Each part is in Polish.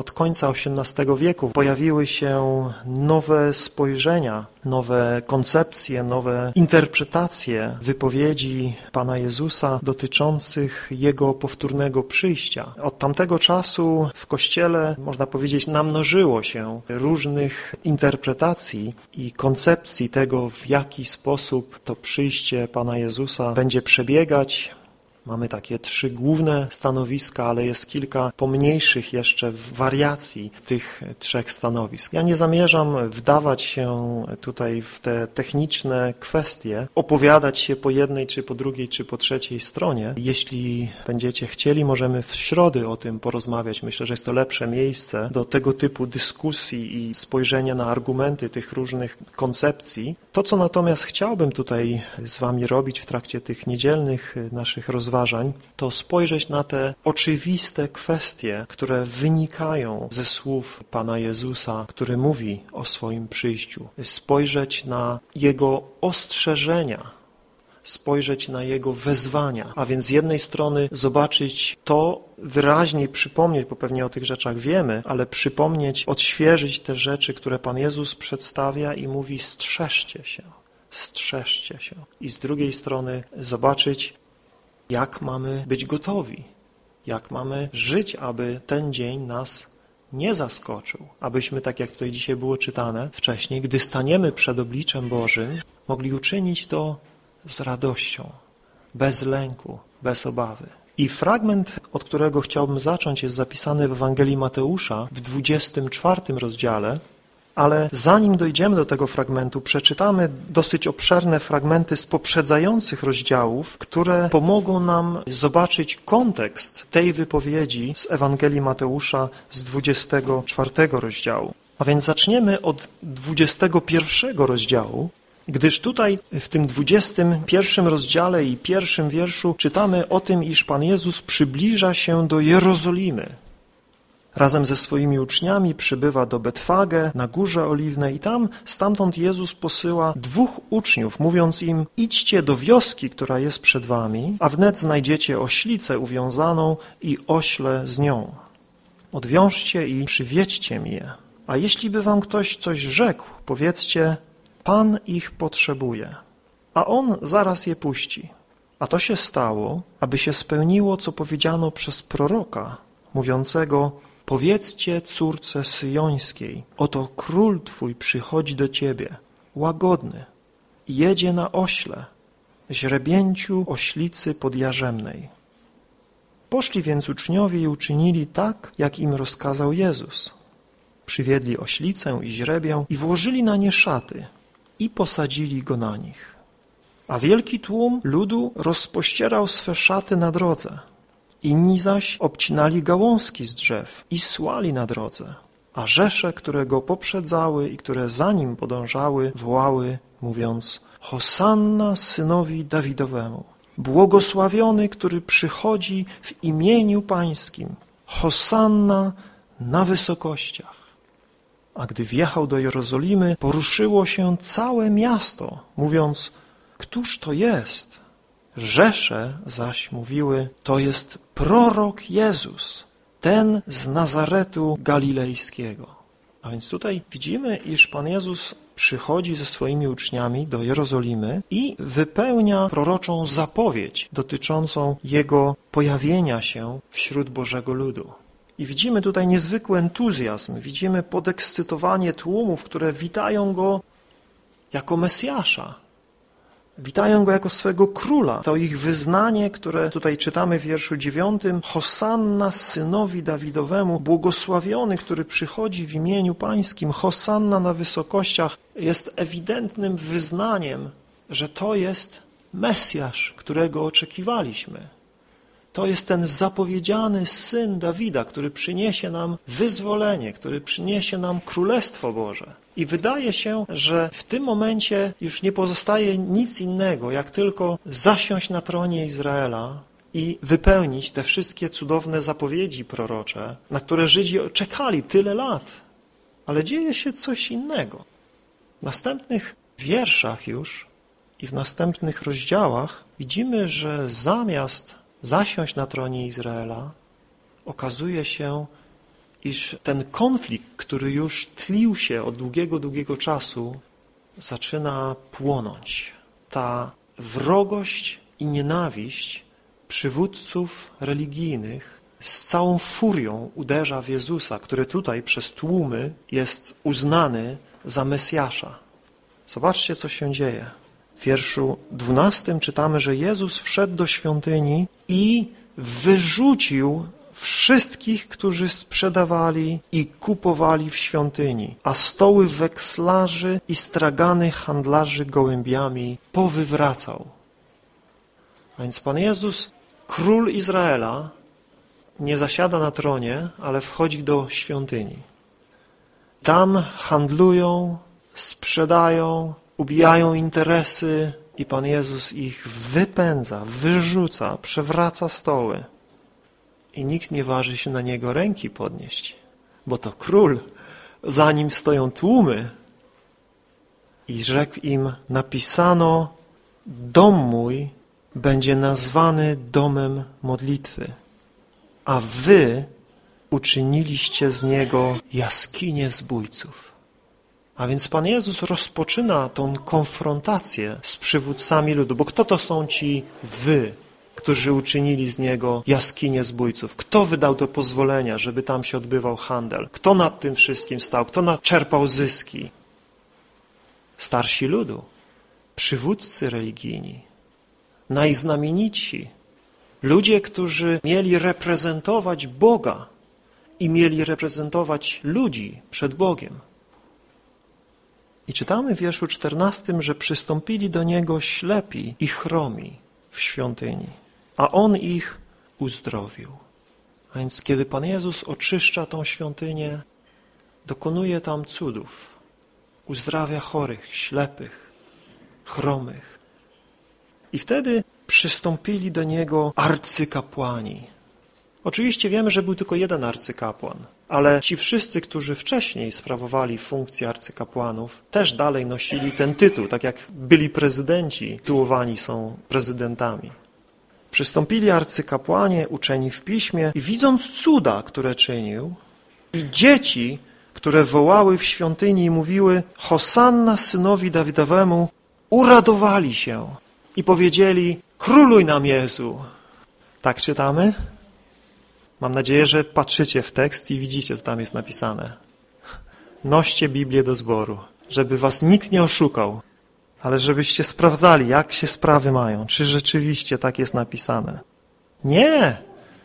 od końca XVIII wieku pojawiły się nowe spojrzenia, nowe koncepcje, nowe interpretacje wypowiedzi Pana Jezusa dotyczących Jego powtórnego przyjścia. Od tamtego czasu w Kościele, można powiedzieć, namnożyło się różnych interpretacji i koncepcji tego, w jaki sposób to przyjście Pana Jezusa będzie przebiegać, Mamy takie trzy główne stanowiska, ale jest kilka pomniejszych jeszcze wariacji tych trzech stanowisk. Ja nie zamierzam wdawać się tutaj w te techniczne kwestie, opowiadać się po jednej, czy po drugiej, czy po trzeciej stronie. Jeśli będziecie chcieli, możemy w środę o tym porozmawiać. Myślę, że jest to lepsze miejsce do tego typu dyskusji i spojrzenia na argumenty tych różnych koncepcji. To, co natomiast chciałbym tutaj z wami robić w trakcie tych niedzielnych naszych rozważań, to spojrzeć na te oczywiste kwestie, które wynikają ze słów Pana Jezusa, który mówi o swoim przyjściu. Spojrzeć na Jego ostrzeżenia, spojrzeć na Jego wezwania, a więc z jednej strony zobaczyć to, wyraźniej przypomnieć, bo pewnie o tych rzeczach wiemy, ale przypomnieć, odświeżyć te rzeczy, które Pan Jezus przedstawia i mówi strzeżcie się, strzeżcie się. I z drugiej strony zobaczyć, jak mamy być gotowi, jak mamy żyć, aby ten dzień nas nie zaskoczył, abyśmy, tak jak tutaj dzisiaj było czytane wcześniej, gdy staniemy przed obliczem Bożym, mogli uczynić to z radością, bez lęku, bez obawy. I fragment, od którego chciałbym zacząć, jest zapisany w Ewangelii Mateusza w 24 rozdziale, ale zanim dojdziemy do tego fragmentu, przeczytamy dosyć obszerne fragmenty z poprzedzających rozdziałów, które pomogą nam zobaczyć kontekst tej wypowiedzi z Ewangelii Mateusza z 24 rozdziału. A więc zaczniemy od 21 rozdziału, gdyż tutaj w tym 21 rozdziale i pierwszym wierszu czytamy o tym, iż Pan Jezus przybliża się do Jerozolimy. Razem ze swoimi uczniami przybywa do Betfage na Górze Oliwnej i tam stamtąd Jezus posyła dwóch uczniów, mówiąc im idźcie do wioski, która jest przed wami, a wnet znajdziecie oślicę uwiązaną i ośle z nią. Odwiążcie i przywieźcie mi je. A jeśli by wam ktoś coś rzekł, powiedzcie, Pan ich potrzebuje, a On zaraz je puści. A to się stało, aby się spełniło, co powiedziano przez proroka, mówiącego, Powiedzcie córce syjońskiej, oto król twój przychodzi do ciebie, łagodny, jedzie na ośle, źrebięciu oślicy podjarzemnej. Poszli więc uczniowie i uczynili tak, jak im rozkazał Jezus. Przywiedli oślicę i źrebię i włożyli na nie szaty i posadzili go na nich. A wielki tłum ludu rozpościerał swe szaty na drodze. Inni zaś obcinali gałązki z drzew i słali na drodze, a rzesze, które go poprzedzały i które za nim podążały, wołały, mówiąc Hosanna synowi Dawidowemu, błogosławiony, który przychodzi w imieniu Pańskim, Hosanna na wysokościach. A gdy wjechał do Jerozolimy, poruszyło się całe miasto, mówiąc, któż to jest? Rzesze zaś mówiły, to jest prorok Jezus, ten z Nazaretu Galilejskiego. A więc tutaj widzimy, iż Pan Jezus przychodzi ze swoimi uczniami do Jerozolimy i wypełnia proroczą zapowiedź dotyczącą Jego pojawienia się wśród Bożego ludu. I widzimy tutaj niezwykły entuzjazm, widzimy podekscytowanie tłumów, które witają Go jako Mesjasza, Witają go jako swego króla. To ich wyznanie, które tutaj czytamy w wierszu dziewiątym, Hosanna synowi Dawidowemu, błogosławiony, który przychodzi w imieniu pańskim, Hosanna na wysokościach, jest ewidentnym wyznaniem, że to jest Mesjasz, którego oczekiwaliśmy. To jest ten zapowiedziany syn Dawida, który przyniesie nam wyzwolenie, który przyniesie nam Królestwo Boże. I wydaje się, że w tym momencie już nie pozostaje nic innego, jak tylko zasiąść na tronie Izraela i wypełnić te wszystkie cudowne zapowiedzi prorocze, na które Żydzi czekali tyle lat. Ale dzieje się coś innego. W następnych wierszach już i w następnych rozdziałach widzimy, że zamiast zasiąść na tronie Izraela, okazuje się, iż ten konflikt, który już tlił się od długiego, długiego czasu, zaczyna płonąć. Ta wrogość i nienawiść przywódców religijnych z całą furią uderza w Jezusa, który tutaj przez tłumy jest uznany za Mesjasza. Zobaczcie, co się dzieje. W wierszu dwunastym czytamy, że Jezus wszedł do świątyni i wyrzucił wszystkich, którzy sprzedawali i kupowali w świątyni, a stoły wekslarzy i stragany handlarzy gołębiami powywracał. A więc Pan Jezus, król Izraela, nie zasiada na tronie, ale wchodzi do świątyni. Tam handlują, sprzedają, ubijają interesy i Pan Jezus ich wypędza, wyrzuca, przewraca stoły. I nikt nie waży się na Niego ręki podnieść, bo to król, za nim stoją tłumy. I rzekł im, napisano, dom mój będzie nazwany domem modlitwy, a wy uczyniliście z niego jaskinię zbójców. A więc Pan Jezus rozpoczyna tą konfrontację z przywódcami ludu, bo kto to są ci wy, którzy uczynili z niego jaskinię zbójców? Kto wydał to pozwolenia, żeby tam się odbywał handel? Kto nad tym wszystkim stał? Kto naczerpał zyski? Starsi ludu, przywódcy religijni, najznamienici, ludzie, którzy mieli reprezentować Boga i mieli reprezentować ludzi przed Bogiem. I czytamy w wierszu czternastym, że przystąpili do Niego ślepi i chromi w świątyni, a On ich uzdrowił. A więc kiedy Pan Jezus oczyszcza tą świątynię, dokonuje tam cudów, uzdrawia chorych, ślepych, chromych. I wtedy przystąpili do Niego arcykapłani. Oczywiście wiemy, że był tylko jeden arcykapłan, ale ci wszyscy, którzy wcześniej sprawowali funkcję arcykapłanów, też dalej nosili ten tytuł, tak jak byli prezydenci, tytułowani są prezydentami. Przystąpili arcykapłanie, uczeni w piśmie i widząc cuda, które czynił, i dzieci, które wołały w świątyni i mówiły Hosanna synowi Dawidowemu, uradowali się i powiedzieli Króluj nam Jezu. Tak czytamy? Mam nadzieję, że patrzycie w tekst i widzicie, co tam jest napisane. Noście Biblię do zboru, żeby was nikt nie oszukał, ale żebyście sprawdzali, jak się sprawy mają, czy rzeczywiście tak jest napisane. Nie!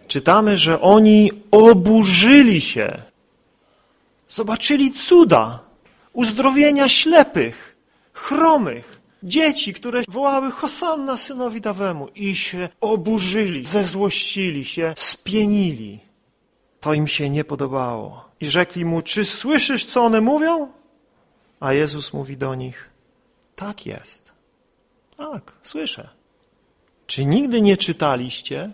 Czytamy, że oni oburzyli się. Zobaczyli cuda, uzdrowienia ślepych, chromych, dzieci, które wołały Hosanna synowi Dawemu i się oburzyli, zezłościli się, spienili. To im się nie podobało. I rzekli mu, czy słyszysz, co one mówią? A Jezus mówi do nich, tak jest. Tak, słyszę. Czy nigdy nie czytaliście?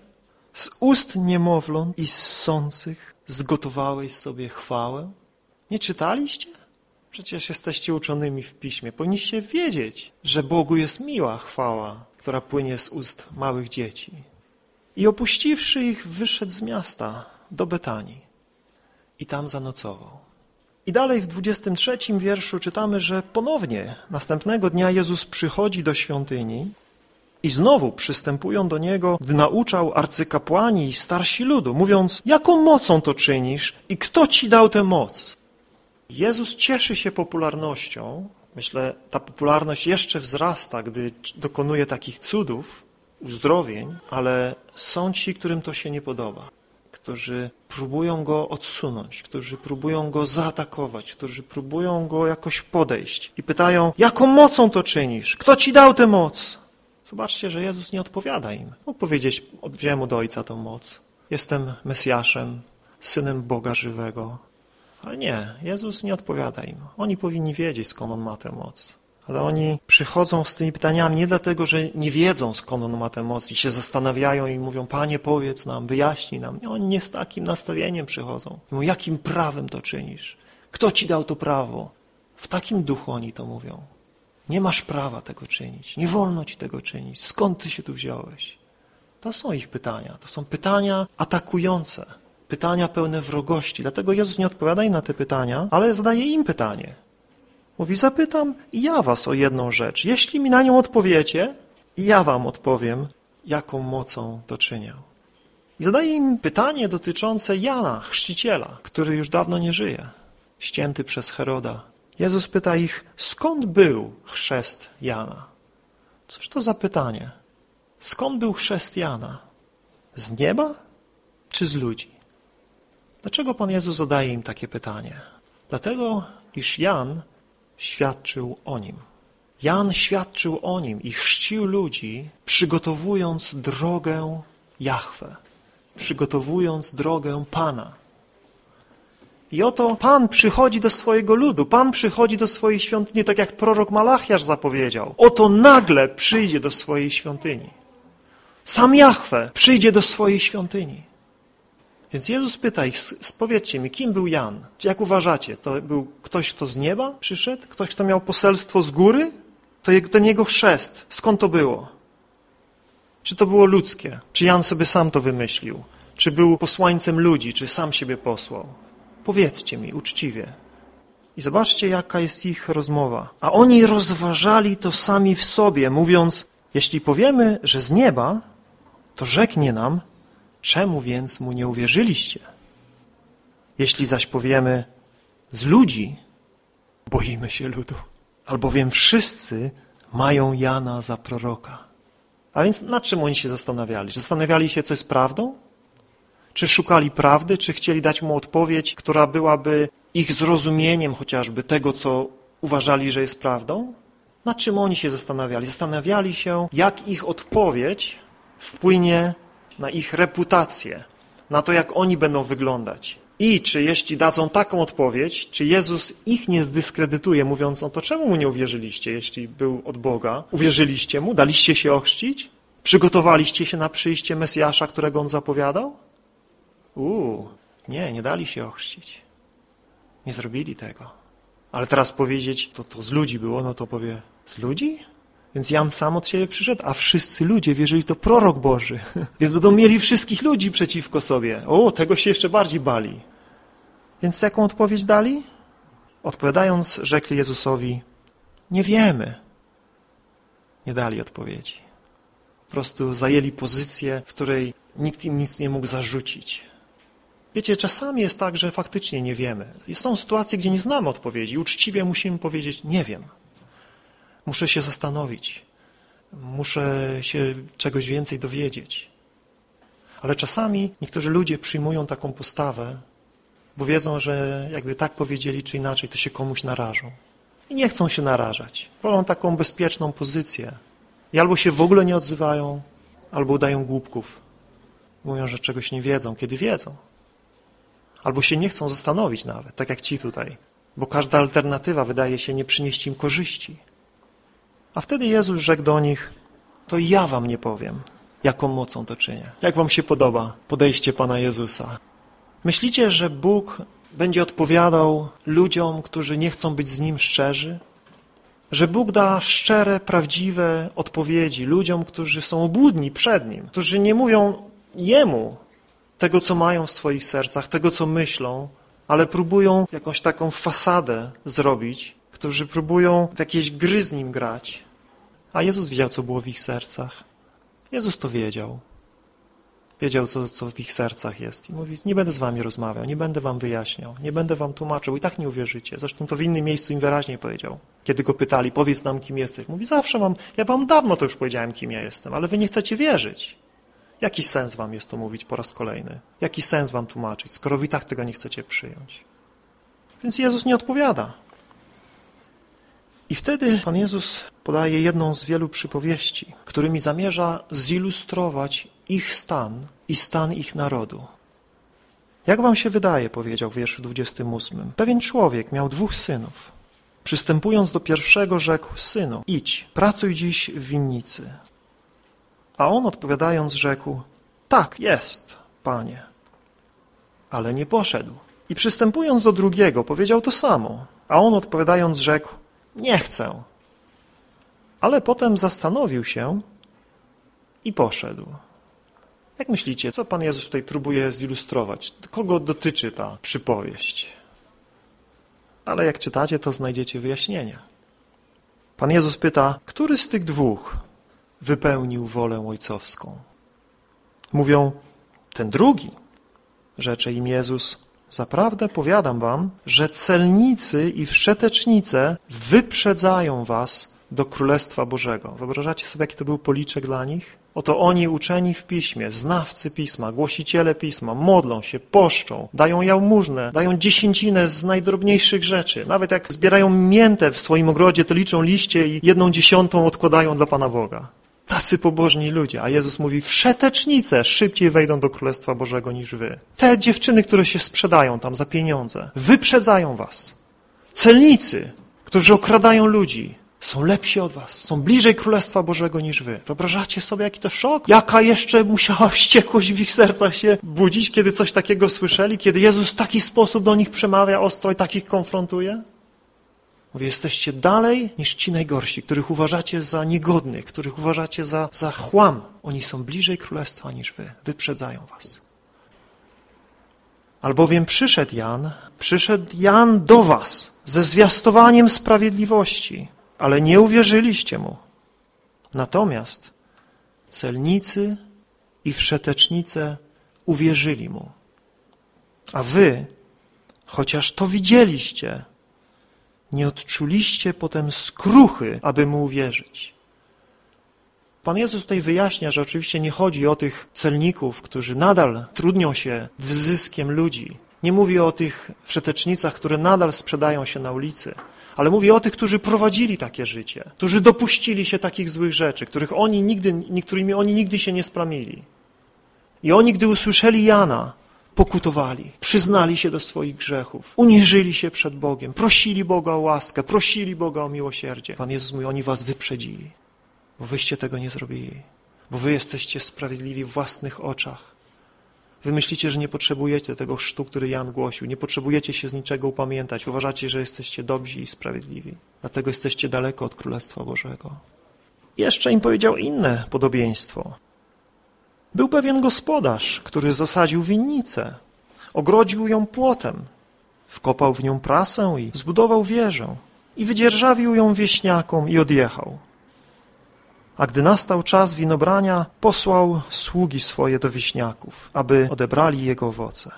Z ust niemowląt i ssących zgotowałeś sobie chwałę? Nie czytaliście? Przecież jesteście uczonymi w piśmie. Powinniście wiedzieć, że Bogu jest miła chwała, która płynie z ust małych dzieci. I opuściwszy ich, wyszedł z miasta do Betanii i tam zanocował. I dalej w 23 wierszu czytamy, że ponownie następnego dnia Jezus przychodzi do świątyni i znowu przystępują do Niego, gdy nauczał arcykapłani i starsi ludu, mówiąc, jaką mocą to czynisz i kto Ci dał tę moc? Jezus cieszy się popularnością. Myślę, ta popularność jeszcze wzrasta, gdy dokonuje takich cudów, uzdrowień, ale są ci, którym to się nie podoba, którzy próbują go odsunąć, którzy próbują go zaatakować, którzy próbują go jakoś podejść i pytają, jaką mocą to czynisz? Kto ci dał tę moc? Zobaczcie, że Jezus nie odpowiada im. Mógł powiedzieć, wziąłem od Ojca tą moc. Jestem Mesjaszem, Synem Boga żywego. Ale nie, Jezus nie odpowiada im. Oni powinni wiedzieć, skąd On ma tę moc. Ale oni przychodzą z tymi pytaniami nie dlatego, że nie wiedzą, skąd On ma tę moc i się zastanawiają i mówią, Panie, powiedz nam, wyjaśnij nam. Oni nie z takim nastawieniem przychodzą. Mówią, jakim prawem to czynisz? Kto Ci dał to prawo? W takim duchu oni to mówią. Nie masz prawa tego czynić. Nie wolno Ci tego czynić. Skąd Ty się tu wziąłeś? To są ich pytania. To są pytania atakujące pytania pełne wrogości. Dlatego Jezus nie odpowiada im na te pytania, ale zadaje im pytanie. Mówi, zapytam i ja was o jedną rzecz. Jeśli mi na nią odpowiecie, ja wam odpowiem, jaką mocą to czynię. I zadaje im pytanie dotyczące Jana, chrzciciela, który już dawno nie żyje, ścięty przez Heroda. Jezus pyta ich, skąd był chrzest Jana? Cóż to za pytanie? Skąd był chrzest Jana? Z nieba czy z ludzi? Dlaczego Pan Jezus zadaje im takie pytanie? Dlatego, iż Jan świadczył o nim. Jan świadczył o nim i chrzcił ludzi, przygotowując drogę Jahwe, przygotowując drogę Pana. I oto Pan przychodzi do swojego ludu, Pan przychodzi do swojej świątyni, tak jak prorok Malachiasz zapowiedział. Oto nagle przyjdzie do swojej świątyni. Sam Jahwe przyjdzie do swojej świątyni. Więc Jezus pyta ich, powiedzcie mi, kim był Jan? Jak uważacie, to był ktoś, kto z nieba przyszedł? Ktoś, kto miał poselstwo z góry? To ten jego chrzest, skąd to było? Czy to było ludzkie? Czy Jan sobie sam to wymyślił? Czy był posłańcem ludzi? Czy sam siebie posłał? Powiedzcie mi uczciwie. I zobaczcie, jaka jest ich rozmowa. A oni rozważali to sami w sobie, mówiąc, jeśli powiemy, że z nieba, to rzeknie nam, czemu więc mu nie uwierzyliście? Jeśli zaś powiemy, z ludzi, boimy się ludu, albowiem wszyscy mają Jana za proroka. A więc nad czym oni się zastanawiali? Zastanawiali się, co jest prawdą? Czy szukali prawdy, czy chcieli dać mu odpowiedź, która byłaby ich zrozumieniem chociażby tego, co uważali, że jest prawdą? Nad czym oni się zastanawiali? Zastanawiali się, jak ich odpowiedź wpłynie na ich reputację, na to, jak oni będą wyglądać. I czy jeśli dadzą taką odpowiedź, czy Jezus ich nie zdyskredytuje, mówiąc, no to czemu mu nie uwierzyliście, jeśli był od Boga? Uwierzyliście mu? Daliście się ochrzcić? Przygotowaliście się na przyjście Mesjasza, którego on zapowiadał? Uuu, nie, nie dali się ochrzcić. Nie zrobili tego. Ale teraz powiedzieć, to, to z ludzi było, no to powie, z ludzi? Więc Jan sam od siebie przyszedł, a wszyscy ludzie wierzyli, to prorok Boży. Więc będą mieli wszystkich ludzi przeciwko sobie. O, tego się jeszcze bardziej bali. Więc jaką odpowiedź dali? Odpowiadając, rzekli Jezusowi, nie wiemy. Nie dali odpowiedzi. Po prostu zajęli pozycję, w której nikt im nic nie mógł zarzucić. Wiecie, czasami jest tak, że faktycznie nie wiemy. Są sytuacje, gdzie nie znamy odpowiedzi. Uczciwie musimy powiedzieć, nie wiem. Muszę się zastanowić. Muszę się czegoś więcej dowiedzieć. Ale czasami niektórzy ludzie przyjmują taką postawę, bo wiedzą, że jakby tak powiedzieli czy inaczej, to się komuś narażą. I nie chcą się narażać. Wolą taką bezpieczną pozycję. I albo się w ogóle nie odzywają, albo udają głupków. Mówią, że czegoś nie wiedzą, kiedy wiedzą. Albo się nie chcą zastanowić nawet, tak jak ci tutaj. Bo każda alternatywa wydaje się nie przynieść im korzyści. A wtedy Jezus rzekł do nich, to ja wam nie powiem, jaką mocą to czynię. Jak wam się podoba podejście Pana Jezusa? Myślicie, że Bóg będzie odpowiadał ludziom, którzy nie chcą być z Nim szczerzy? Że Bóg da szczere, prawdziwe odpowiedzi ludziom, którzy są obłudni przed Nim, którzy nie mówią Jemu tego, co mają w swoich sercach, tego, co myślą, ale próbują jakąś taką fasadę zrobić, którzy próbują w jakieś gry z Nim grać. A Jezus wiedział, co było w ich sercach. Jezus to wiedział. Wiedział, co, co w ich sercach jest. I mówi, nie będę z wami rozmawiał, nie będę wam wyjaśniał, nie będę wam tłumaczył i tak nie uwierzycie. Zresztą to w innym miejscu im wyraźnie powiedział. Kiedy go pytali, powiedz nam, kim jesteś. Mówi, zawsze mam, ja wam dawno to już powiedziałem, kim ja jestem, ale wy nie chcecie wierzyć. Jaki sens wam jest to mówić po raz kolejny? Jaki sens wam tłumaczyć, skoro wy tak tego nie chcecie przyjąć? Więc Jezus nie odpowiada. I wtedy Pan Jezus podaje jedną z wielu przypowieści, którymi zamierza zilustrować ich stan i stan ich narodu. Jak wam się wydaje, powiedział w wierszu 28, pewien człowiek miał dwóch synów. Przystępując do pierwszego rzekł, synu, idź, pracuj dziś w winnicy. A on odpowiadając rzekł, tak, jest, panie. Ale nie poszedł. I przystępując do drugiego, powiedział to samo. A on odpowiadając rzekł, nie chcę. Ale potem zastanowił się i poszedł. Jak myślicie, co Pan Jezus tutaj próbuje zilustrować? Kogo dotyczy ta przypowieść? Ale jak czytacie, to znajdziecie wyjaśnienie. Pan Jezus pyta, który z tych dwóch wypełnił wolę ojcowską? Mówią, ten drugi. Rzecze im Jezus, zaprawdę powiadam wam, że celnicy i wszetecznice wyprzedzają was do Królestwa Bożego. Wyobrażacie sobie, jaki to był policzek dla nich? Oto oni uczeni w piśmie, znawcy pisma, głosiciele pisma, modlą się, poszczą, dają jałmużnę, dają dziesięcinę z najdrobniejszych rzeczy. Nawet jak zbierają miętę w swoim ogrodzie, to liczą liście i jedną dziesiątą odkładają dla Pana Boga. Tacy pobożni ludzie. A Jezus mówi, wszetecznice szybciej wejdą do Królestwa Bożego niż wy. Te dziewczyny, które się sprzedają tam za pieniądze, wyprzedzają was. Celnicy, którzy okradają ludzi, są lepsi od was, są bliżej Królestwa Bożego niż wy. Wyobrażacie sobie, jaki to szok? Jaka jeszcze musiała wściekłość w ich sercach się budzić, kiedy coś takiego słyszeli, kiedy Jezus w taki sposób do nich przemawia ostro i takich konfrontuje? Mówi, jesteście dalej niż ci najgorsi, których uważacie za niegodnych, których uważacie za, za chłam. Oni są bliżej Królestwa niż wy, wyprzedzają was. Albowiem przyszedł Jan, przyszedł Jan do was ze zwiastowaniem sprawiedliwości, ale nie uwierzyliście mu. Natomiast celnicy i wszetecznice uwierzyli mu. A wy, chociaż to widzieliście, nie odczuliście potem skruchy, aby mu uwierzyć. Pan Jezus tutaj wyjaśnia, że oczywiście nie chodzi o tych celników, którzy nadal trudnią się wyzyskiem ludzi. Nie mówi o tych wszetecznicach, które nadal sprzedają się na ulicy, ale mówi o tych, którzy prowadzili takie życie, którzy dopuścili się takich złych rzeczy, których oni nigdy, niektórymi oni nigdy się nie spramili. I oni, gdy usłyszeli Jana, pokutowali, przyznali się do swoich grzechów, uniżyli się przed Bogiem, prosili Boga o łaskę, prosili Boga o miłosierdzie. Pan Jezus mówi, oni was wyprzedzili, bo wyście tego nie zrobili, bo wy jesteście sprawiedliwi w własnych oczach. Wy myślicie, że nie potrzebujecie tego chrztu, który Jan głosił, nie potrzebujecie się z niczego upamiętać, uważacie, że jesteście dobrzy i sprawiedliwi. Dlatego jesteście daleko od Królestwa Bożego. Jeszcze im powiedział inne podobieństwo. Był pewien gospodarz, który zasadził winnicę, ogrodził ją płotem, wkopał w nią prasę i zbudował wieżę i wydzierżawił ją wieśniakom i odjechał. A gdy nastał czas winobrania, posłał sługi swoje do wieśniaków, aby odebrali jego owoce.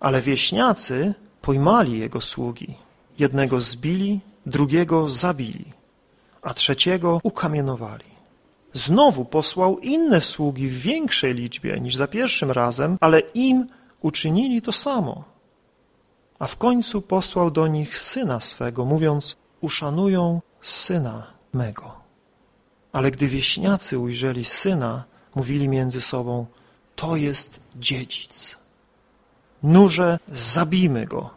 Ale wieśniacy pojmali jego sługi. Jednego zbili, drugiego zabili, a trzeciego ukamienowali. Znowu posłał inne sługi w większej liczbie niż za pierwszym razem, ale im uczynili to samo. A w końcu posłał do nich syna swego, mówiąc, uszanują syna mego. Ale gdy wieśniacy ujrzeli syna, mówili między sobą, to jest dziedzic. Nurze, zabijmy go,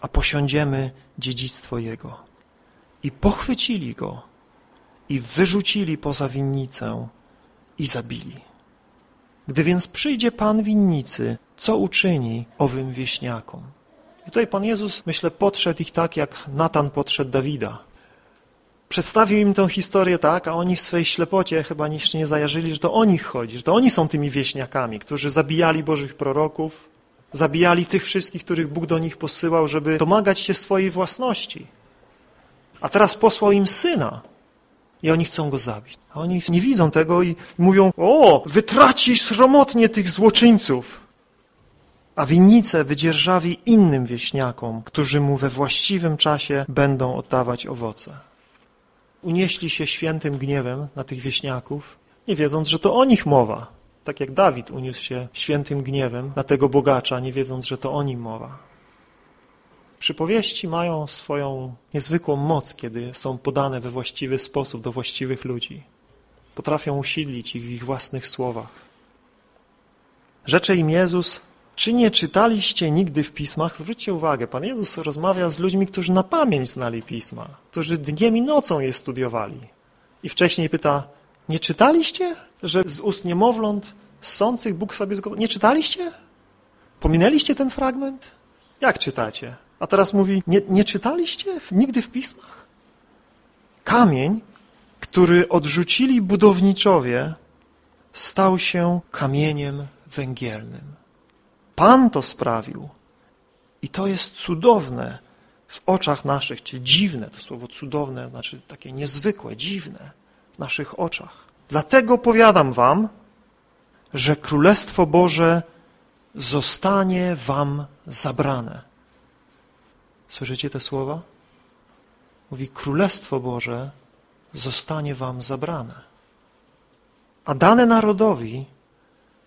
a posiądziemy dziedzictwo jego. I pochwycili go i wyrzucili poza winnicę i zabili. Gdy więc przyjdzie Pan winnicy, co uczyni owym wieśniakom? I tutaj Pan Jezus, myślę, podszedł ich tak, jak Natan podszedł Dawida. Przedstawił im tę historię tak, a oni w swej ślepocie chyba jeszcze nie zajarzyli, że to o nich chodzi, że to oni są tymi wieśniakami, którzy zabijali Bożych proroków, zabijali tych wszystkich, których Bóg do nich posyłał, żeby domagać się swojej własności. A teraz posłał im syna, i oni chcą go zabić. A oni nie widzą tego i mówią, o, wytracisz sromotnie tych złoczyńców. A winnicę wydzierżawi innym wieśniakom, którzy mu we właściwym czasie będą oddawać owoce. Unieśli się świętym gniewem na tych wieśniaków, nie wiedząc, że to o nich mowa. Tak jak Dawid uniósł się świętym gniewem na tego bogacza, nie wiedząc, że to o nim mowa. Przypowieści mają swoją niezwykłą moc, kiedy są podane we właściwy sposób do właściwych ludzi. Potrafią usidlić ich w ich własnych słowach. Rzecze im Jezus, czy nie czytaliście nigdy w pismach? Zwróćcie uwagę, Pan Jezus rozmawia z ludźmi, którzy na pamięć znali pisma, którzy dniem i nocą je studiowali. I wcześniej pyta, nie czytaliście, że z ust niemowląt sących Bóg sobie zgodził? Nie czytaliście? Pominęliście ten fragment? Jak czytacie? A teraz mówi, nie, nie czytaliście nigdy w pismach? Kamień, który odrzucili budowniczowie, stał się kamieniem węgielnym. Pan to sprawił. I to jest cudowne w oczach naszych, czyli dziwne, to słowo cudowne znaczy takie niezwykłe, dziwne w naszych oczach. Dlatego powiadam wam, że Królestwo Boże zostanie wam zabrane. Słyszycie te słowa? Mówi, Królestwo Boże zostanie wam zabrane. A dane narodowi,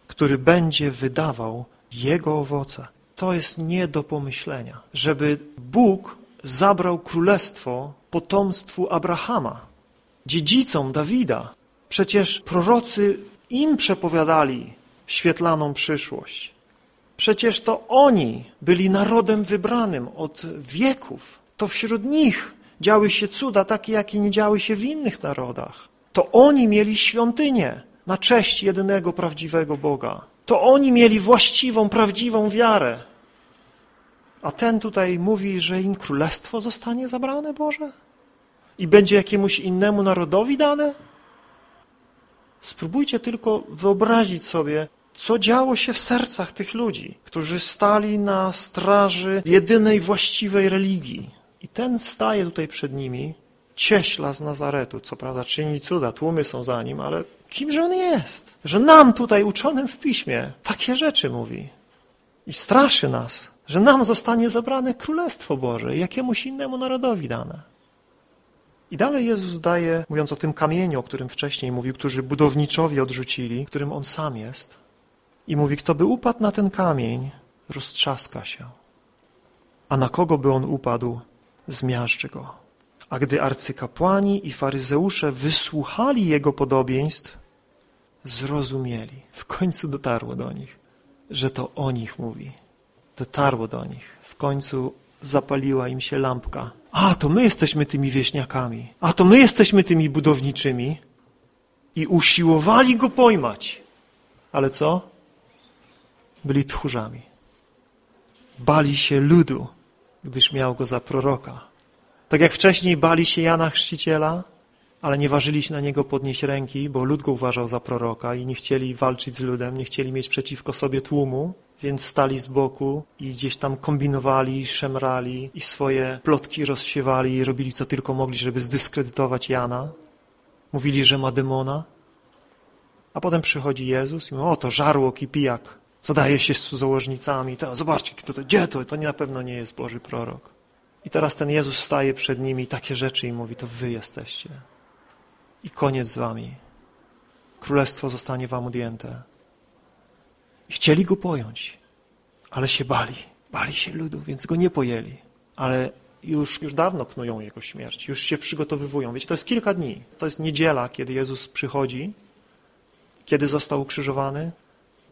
który będzie wydawał jego owoce. To jest nie do pomyślenia, żeby Bóg zabrał królestwo potomstwu Abrahama, dziedzicom Dawida. Przecież prorocy im przepowiadali świetlaną przyszłość. Przecież to oni byli narodem wybranym od wieków. To wśród nich działy się cuda takie, jakie nie działy się w innych narodach. To oni mieli świątynię na cześć jedynego prawdziwego Boga. To oni mieli właściwą, prawdziwą wiarę. A ten tutaj mówi, że im królestwo zostanie zabrane, Boże? I będzie jakiemuś innemu narodowi dane? Spróbujcie tylko wyobrazić sobie, co działo się w sercach tych ludzi, którzy stali na straży jedynej właściwej religii. I ten staje tutaj przed nimi, cieśla z Nazaretu, co prawda czyni cuda, tłumy są za nim, ale kimże on jest? Że nam tutaj uczonym w piśmie takie rzeczy mówi. I straszy nas, że nam zostanie zabrane Królestwo Boże, jakiemuś innemu narodowi dane. I dalej Jezus daje, mówiąc o tym kamieniu, o którym wcześniej mówił, którzy budowniczowi odrzucili, którym On sam jest. I mówi, kto by upadł na ten kamień, roztrzaska się. A na kogo by on upadł, zmiażdży go. A gdy arcykapłani i faryzeusze wysłuchali jego podobieństw, zrozumieli. W końcu dotarło do nich, że to o nich mówi. Dotarło do nich. W końcu zapaliła im się lampka. A, to my jesteśmy tymi wieśniakami. A, to my jesteśmy tymi budowniczymi. I usiłowali go pojmać. Ale co? Byli tchórzami. Bali się ludu, gdyż miał go za proroka. Tak jak wcześniej bali się Jana Chrzciciela, ale nie ważyli się na niego podnieść ręki, bo lud go uważał za proroka i nie chcieli walczyć z ludem, nie chcieli mieć przeciwko sobie tłumu, więc stali z boku i gdzieś tam kombinowali, szemrali i swoje plotki rozsiewali i robili co tylko mogli, żeby zdyskredytować Jana. Mówili, że ma demona. A potem przychodzi Jezus i mówi, o to żarłok i pijak, zadaje się z cudzołożnicami, to, zobaczcie, kto to, gdzie to, to na pewno nie jest Boży prorok. I teraz ten Jezus staje przed nimi takie rzeczy i mówi, to wy jesteście i koniec z wami. Królestwo zostanie wam odjęte. I chcieli go pojąć, ale się bali. Bali się ludu, więc go nie pojęli. Ale już, już dawno knują jego śmierć, już się przygotowywują. Wiecie, to jest kilka dni. To jest niedziela, kiedy Jezus przychodzi, kiedy został ukrzyżowany.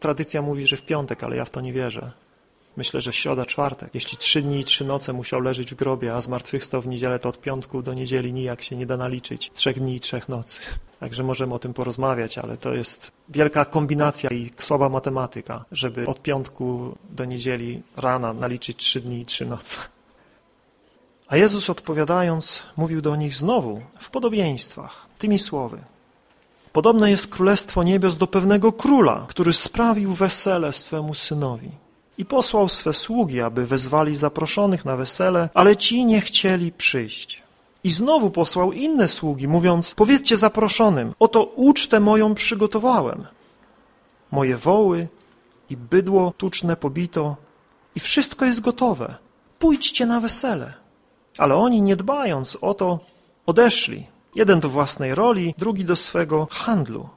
Tradycja mówi, że w piątek, ale ja w to nie wierzę. Myślę, że środa, czwartek. Jeśli trzy dni i trzy noce musiał leżeć w grobie, a zmartwychwstał w niedzielę, to od piątku do niedzieli nijak się nie da naliczyć. Trzech dni i trzech nocy. Także możemy o tym porozmawiać, ale to jest wielka kombinacja i słaba matematyka, żeby od piątku do niedzieli rana naliczyć trzy dni i trzy noce. A Jezus odpowiadając, mówił do nich znowu w podobieństwach, tymi słowy. Podobne jest królestwo niebios do pewnego króla, który sprawił wesele swemu synowi i posłał swe sługi, aby wezwali zaproszonych na wesele, ale ci nie chcieli przyjść. I znowu posłał inne sługi, mówiąc, powiedzcie zaproszonym, oto ucztę moją przygotowałem. Moje woły i bydło tuczne pobito i wszystko jest gotowe. Pójdźcie na wesele. Ale oni, nie dbając o to, odeszli. Jeden do własnej roli, drugi do swego handlu.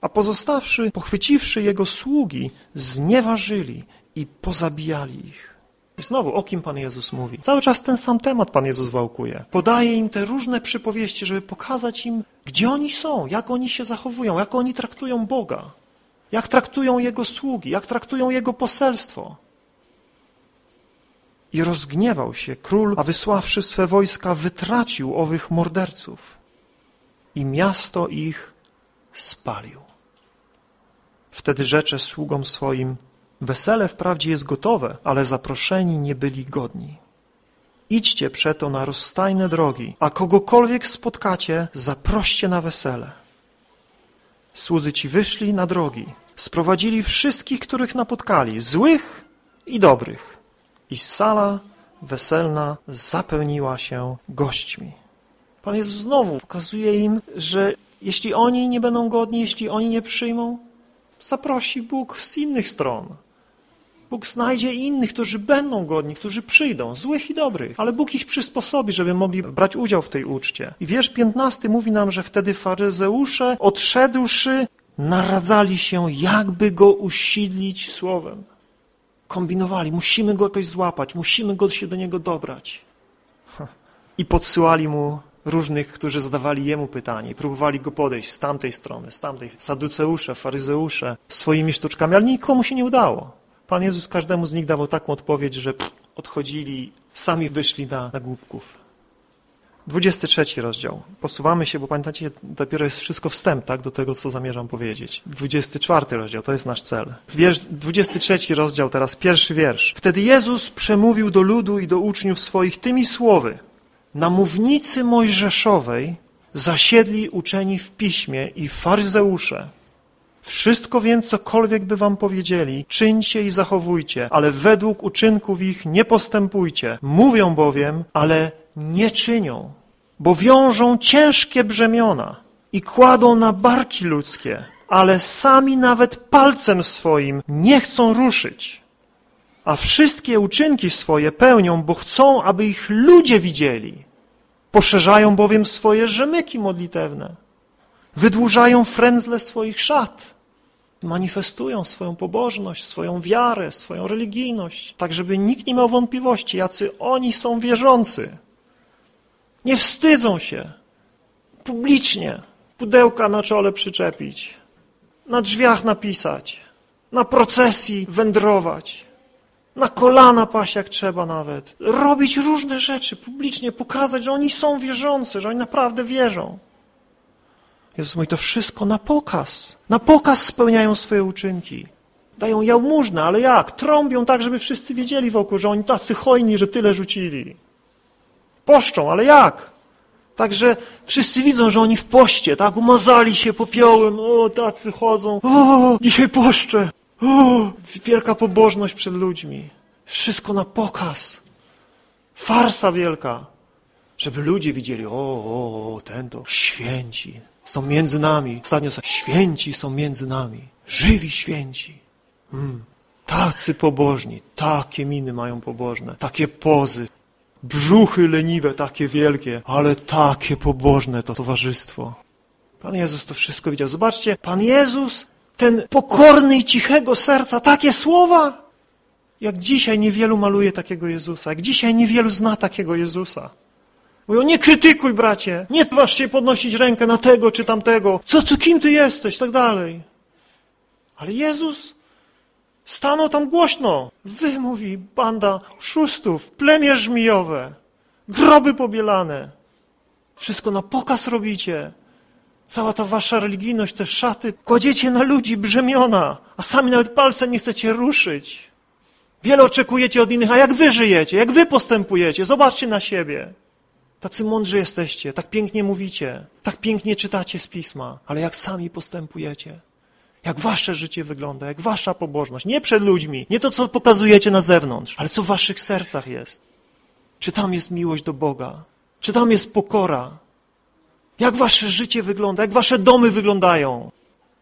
A pozostawszy, pochwyciwszy jego sługi, znieważyli i pozabijali ich. I znowu, o kim Pan Jezus mówi? Cały czas ten sam temat Pan Jezus wałkuje. Podaje im te różne przypowieści, żeby pokazać im, gdzie oni są, jak oni się zachowują, jak oni traktują Boga, jak traktują Jego sługi, jak traktują Jego poselstwo. I rozgniewał się król, a wysławszy swe wojska, wytracił owych morderców i miasto ich spalił. Wtedy rzecze sługom swoim, Wesele wprawdzie jest gotowe, ale zaproszeni nie byli godni. Idźcie przeto na rozstajne drogi, a kogokolwiek spotkacie, zaproście na wesele. Słudzy ci wyszli na drogi, sprowadzili wszystkich, których napotkali, złych i dobrych. I sala weselna zapełniła się gośćmi. Pan Jezus znowu pokazuje im, że jeśli oni nie będą godni, jeśli oni nie przyjmą, zaprosi Bóg z innych stron. Bóg znajdzie innych, którzy będą godni, którzy przyjdą, złych i dobrych, ale Bóg ich przysposobi, żeby mogli brać udział w tej uczcie. I wiersz 15 mówi nam, że wtedy faryzeusze, odszedłszy, naradzali się, jakby go usidlić słowem. Kombinowali, musimy go jakoś złapać, musimy go się do niego dobrać. I podsyłali mu różnych, którzy zadawali jemu pytanie próbowali go podejść z tamtej strony, z tamtej, saduceusze, faryzeusze, swoimi sztuczkami, ale nikomu się nie udało. Pan Jezus każdemu z nich dawał taką odpowiedź, że odchodzili, sami wyszli na, na głupków. 23 rozdział. Posuwamy się, bo pamiętacie, dopiero jest wszystko wstęp tak, do tego, co zamierzam powiedzieć. 24 rozdział, to jest nasz cel. Wiersz, 23 rozdział, teraz pierwszy wiersz. Wtedy Jezus przemówił do ludu i do uczniów swoich tymi słowy. Na mównicy mojżeszowej zasiedli uczeni w piśmie i faryzeusze. Wszystko więc, cokolwiek by wam powiedzieli, czyńcie i zachowujcie, ale według uczynków ich nie postępujcie. Mówią bowiem, ale nie czynią, bo wiążą ciężkie brzemiona i kładą na barki ludzkie, ale sami nawet palcem swoim nie chcą ruszyć. A wszystkie uczynki swoje pełnią, bo chcą, aby ich ludzie widzieli. Poszerzają bowiem swoje rzemyki modlitewne. Wydłużają frędzle swoich szat manifestują swoją pobożność, swoją wiarę, swoją religijność, tak żeby nikt nie miał wątpliwości, jacy oni są wierzący. Nie wstydzą się publicznie pudełka na czole przyczepić, na drzwiach napisać, na procesji wędrować, na kolana paść jak trzeba nawet, robić różne rzeczy publicznie, pokazać, że oni są wierzący, że oni naprawdę wierzą. Jezus mówi, to wszystko na pokaz. Na pokaz spełniają swoje uczynki. Dają jałmużnę, ale jak? Trąbią tak, żeby wszyscy wiedzieli wokół, że oni tacy hojni, że tyle rzucili. Poszczą, ale jak? Także wszyscy widzą, że oni w poście, tak? Umazali się popiołem, o, tacy chodzą, o, dzisiaj poszczę, o, wielka pobożność przed ludźmi. Wszystko na pokaz. Farsa wielka. Żeby ludzie widzieli, o, o, o ten to święci, są między nami. Ostatnio są, święci są między nami. Żywi święci. Hmm. Tacy pobożni, takie miny mają pobożne, takie pozy, brzuchy leniwe, takie wielkie, ale takie pobożne to towarzystwo. Pan Jezus to wszystko widział. Zobaczcie, Pan Jezus, ten pokorny i cichego serca, takie słowa, jak dzisiaj niewielu maluje takiego Jezusa, jak dzisiaj niewielu zna takiego Jezusa. Mówią, nie krytykuj, bracie, nie waż się podnosić rękę na tego czy tamtego, co, co, kim ty jesteś, tak dalej. Ale Jezus stanął tam głośno. Wy, mówi, banda szóstów, plemię żmijowe, groby pobielane. Wszystko na pokaz robicie. Cała ta wasza religijność, te szaty, kładziecie na ludzi brzemiona, a sami nawet palcem nie chcecie ruszyć. Wiele oczekujecie od innych, a jak wy żyjecie, jak wy postępujecie, zobaczcie na siebie. Tacy mądrzy jesteście, tak pięknie mówicie, tak pięknie czytacie z Pisma, ale jak sami postępujecie, jak wasze życie wygląda, jak wasza pobożność, nie przed ludźmi, nie to, co pokazujecie na zewnątrz, ale co w waszych sercach jest. Czy tam jest miłość do Boga? Czy tam jest pokora? Jak wasze życie wygląda? Jak wasze domy wyglądają?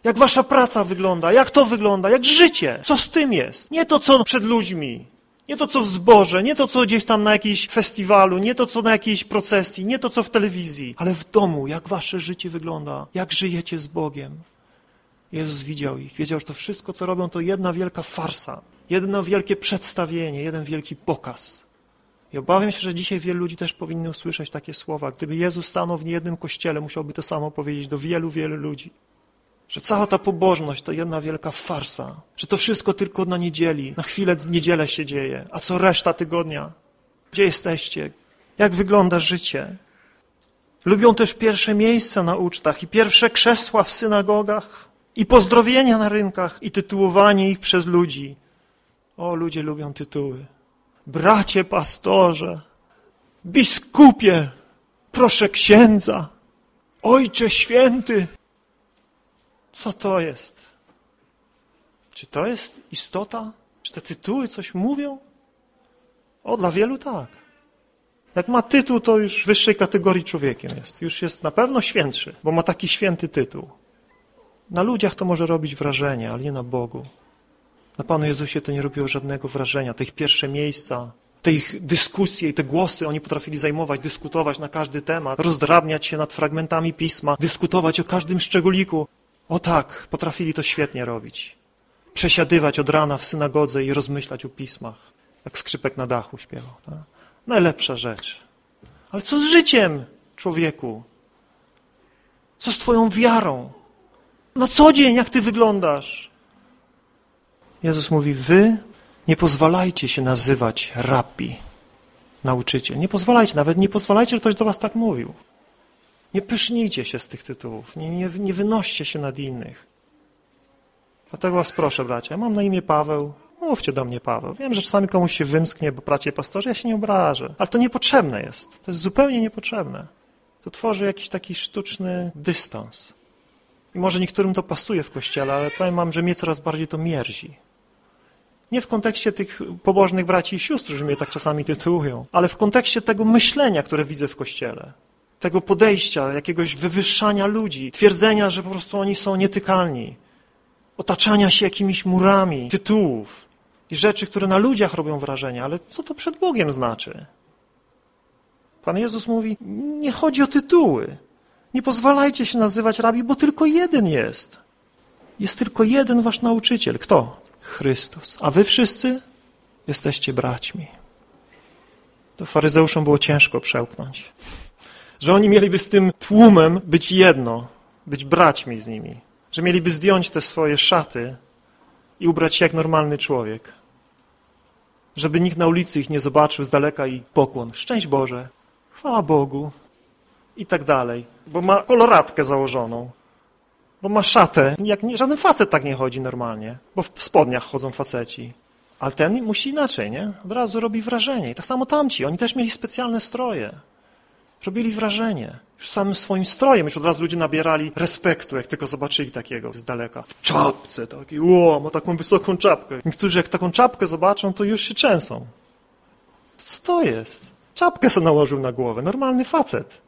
Jak wasza praca wygląda? Jak to wygląda? Jak życie? Co z tym jest? Nie to, co przed ludźmi, nie to, co w zborze, nie to, co gdzieś tam na jakimś festiwalu, nie to, co na jakiejś procesji, nie to, co w telewizji, ale w domu, jak wasze życie wygląda, jak żyjecie z Bogiem. Jezus widział ich, wiedział, że to wszystko, co robią, to jedna wielka farsa, jedno wielkie przedstawienie, jeden wielki pokaz. I obawiam się, że dzisiaj wielu ludzi też powinny usłyszeć takie słowa. Gdyby Jezus stanął w niejednym kościele, musiałby to samo powiedzieć do wielu, wielu ludzi. Że cała ta pobożność to jedna wielka farsa. Że to wszystko tylko na niedzieli, na chwilę niedzielę się dzieje. A co reszta tygodnia? Gdzie jesteście? Jak wygląda życie? Lubią też pierwsze miejsca na ucztach i pierwsze krzesła w synagogach i pozdrowienia na rynkach i tytułowanie ich przez ludzi. O, ludzie lubią tytuły. Bracie pastorze, biskupie, proszę księdza, ojcze święty, Co to jest? Czy to jest istota? Czy te tytuły coś mówią? O, dla wielu tak. Jak ma tytuł, to już wyższej kategorii człowiekiem jest. Już jest na pewno świętszy, bo ma taki święty tytuł. Na ludziach to może robić wrażenie, ale nie na Bogu. Na Panu Jezusie to nie robiło żadnego wrażenia. Te ich pierwsze miejsca, te ich dyskusje i te głosy oni potrafili zajmować, dyskutować na każdy temat, rozdrabniać się nad fragmentami pisma, dyskutować o każdym szczególiku. O tak, potrafili to świetnie robić. Przesiadywać od rana w synagodze i rozmyślać o pismach, jak skrzypek na dachu śpiewał. Tak? Najlepsza rzecz. Ale co z życiem, człowieku? Co z twoją wiarą? Na co dzień, jak ty wyglądasz? Jezus mówi, wy nie pozwalajcie się nazywać rabbi, nauczyciel. Nie pozwalajcie, nawet nie pozwalajcie, że ktoś do was tak mówił. Nie pysznijcie się z tych tytułów, nie, nie, nie wynoście się nad innych. Dlatego was proszę, bracia, mam na imię Paweł, mówcie do mnie Paweł. Wiem, że czasami komuś się wymsknie, bo bracie pastorze, ja się nie obrażę. Ale to niepotrzebne jest. To jest zupełnie niepotrzebne. To tworzy jakiś taki sztuczny dystans. I może niektórym to pasuje w Kościele, ale powiem wam, że mnie coraz bardziej to mierzi. Nie w kontekście tych pobożnych braci i sióstr, że mnie tak czasami tytułują, ale w kontekście tego myślenia, które widzę w Kościele. Tego podejścia, jakiegoś wywyższania ludzi, twierdzenia, że po prostu oni są nietykalni, otaczania się jakimiś murami tytułów i rzeczy, które na ludziach robią wrażenie. Ale co to przed Bogiem znaczy? Pan Jezus mówi, nie chodzi o tytuły. Nie pozwalajcie się nazywać rabi, bo tylko jeden jest. Jest tylko jeden wasz nauczyciel. Kto? Chrystus. A wy wszyscy jesteście braćmi. To faryzeuszom było ciężko przełknąć. Że oni mieliby z tym tłumem być jedno, być braćmi z nimi. Że mieliby zdjąć te swoje szaty i ubrać się jak normalny człowiek. Żeby nikt na ulicy ich nie zobaczył z daleka i pokłon. Szczęść Boże, chwała Bogu i tak dalej. Bo ma koloratkę założoną bo ma szatę. Jak nie, żaden facet tak nie chodzi normalnie, bo w spodniach chodzą faceci. Ale ten musi inaczej, nie? Od razu robi wrażenie. I tak samo tamci, oni też mieli specjalne stroje. Robili wrażenie. Już samym swoim strojem już od razu ludzie nabierali respektu, jak tylko zobaczyli takiego z daleka. W czapce taki, ło, ma taką wysoką czapkę. Niektórzy jak taką czapkę zobaczą, to już się trzęsą. Co to jest? Czapkę sobie nałożył na głowę. Normalny facet.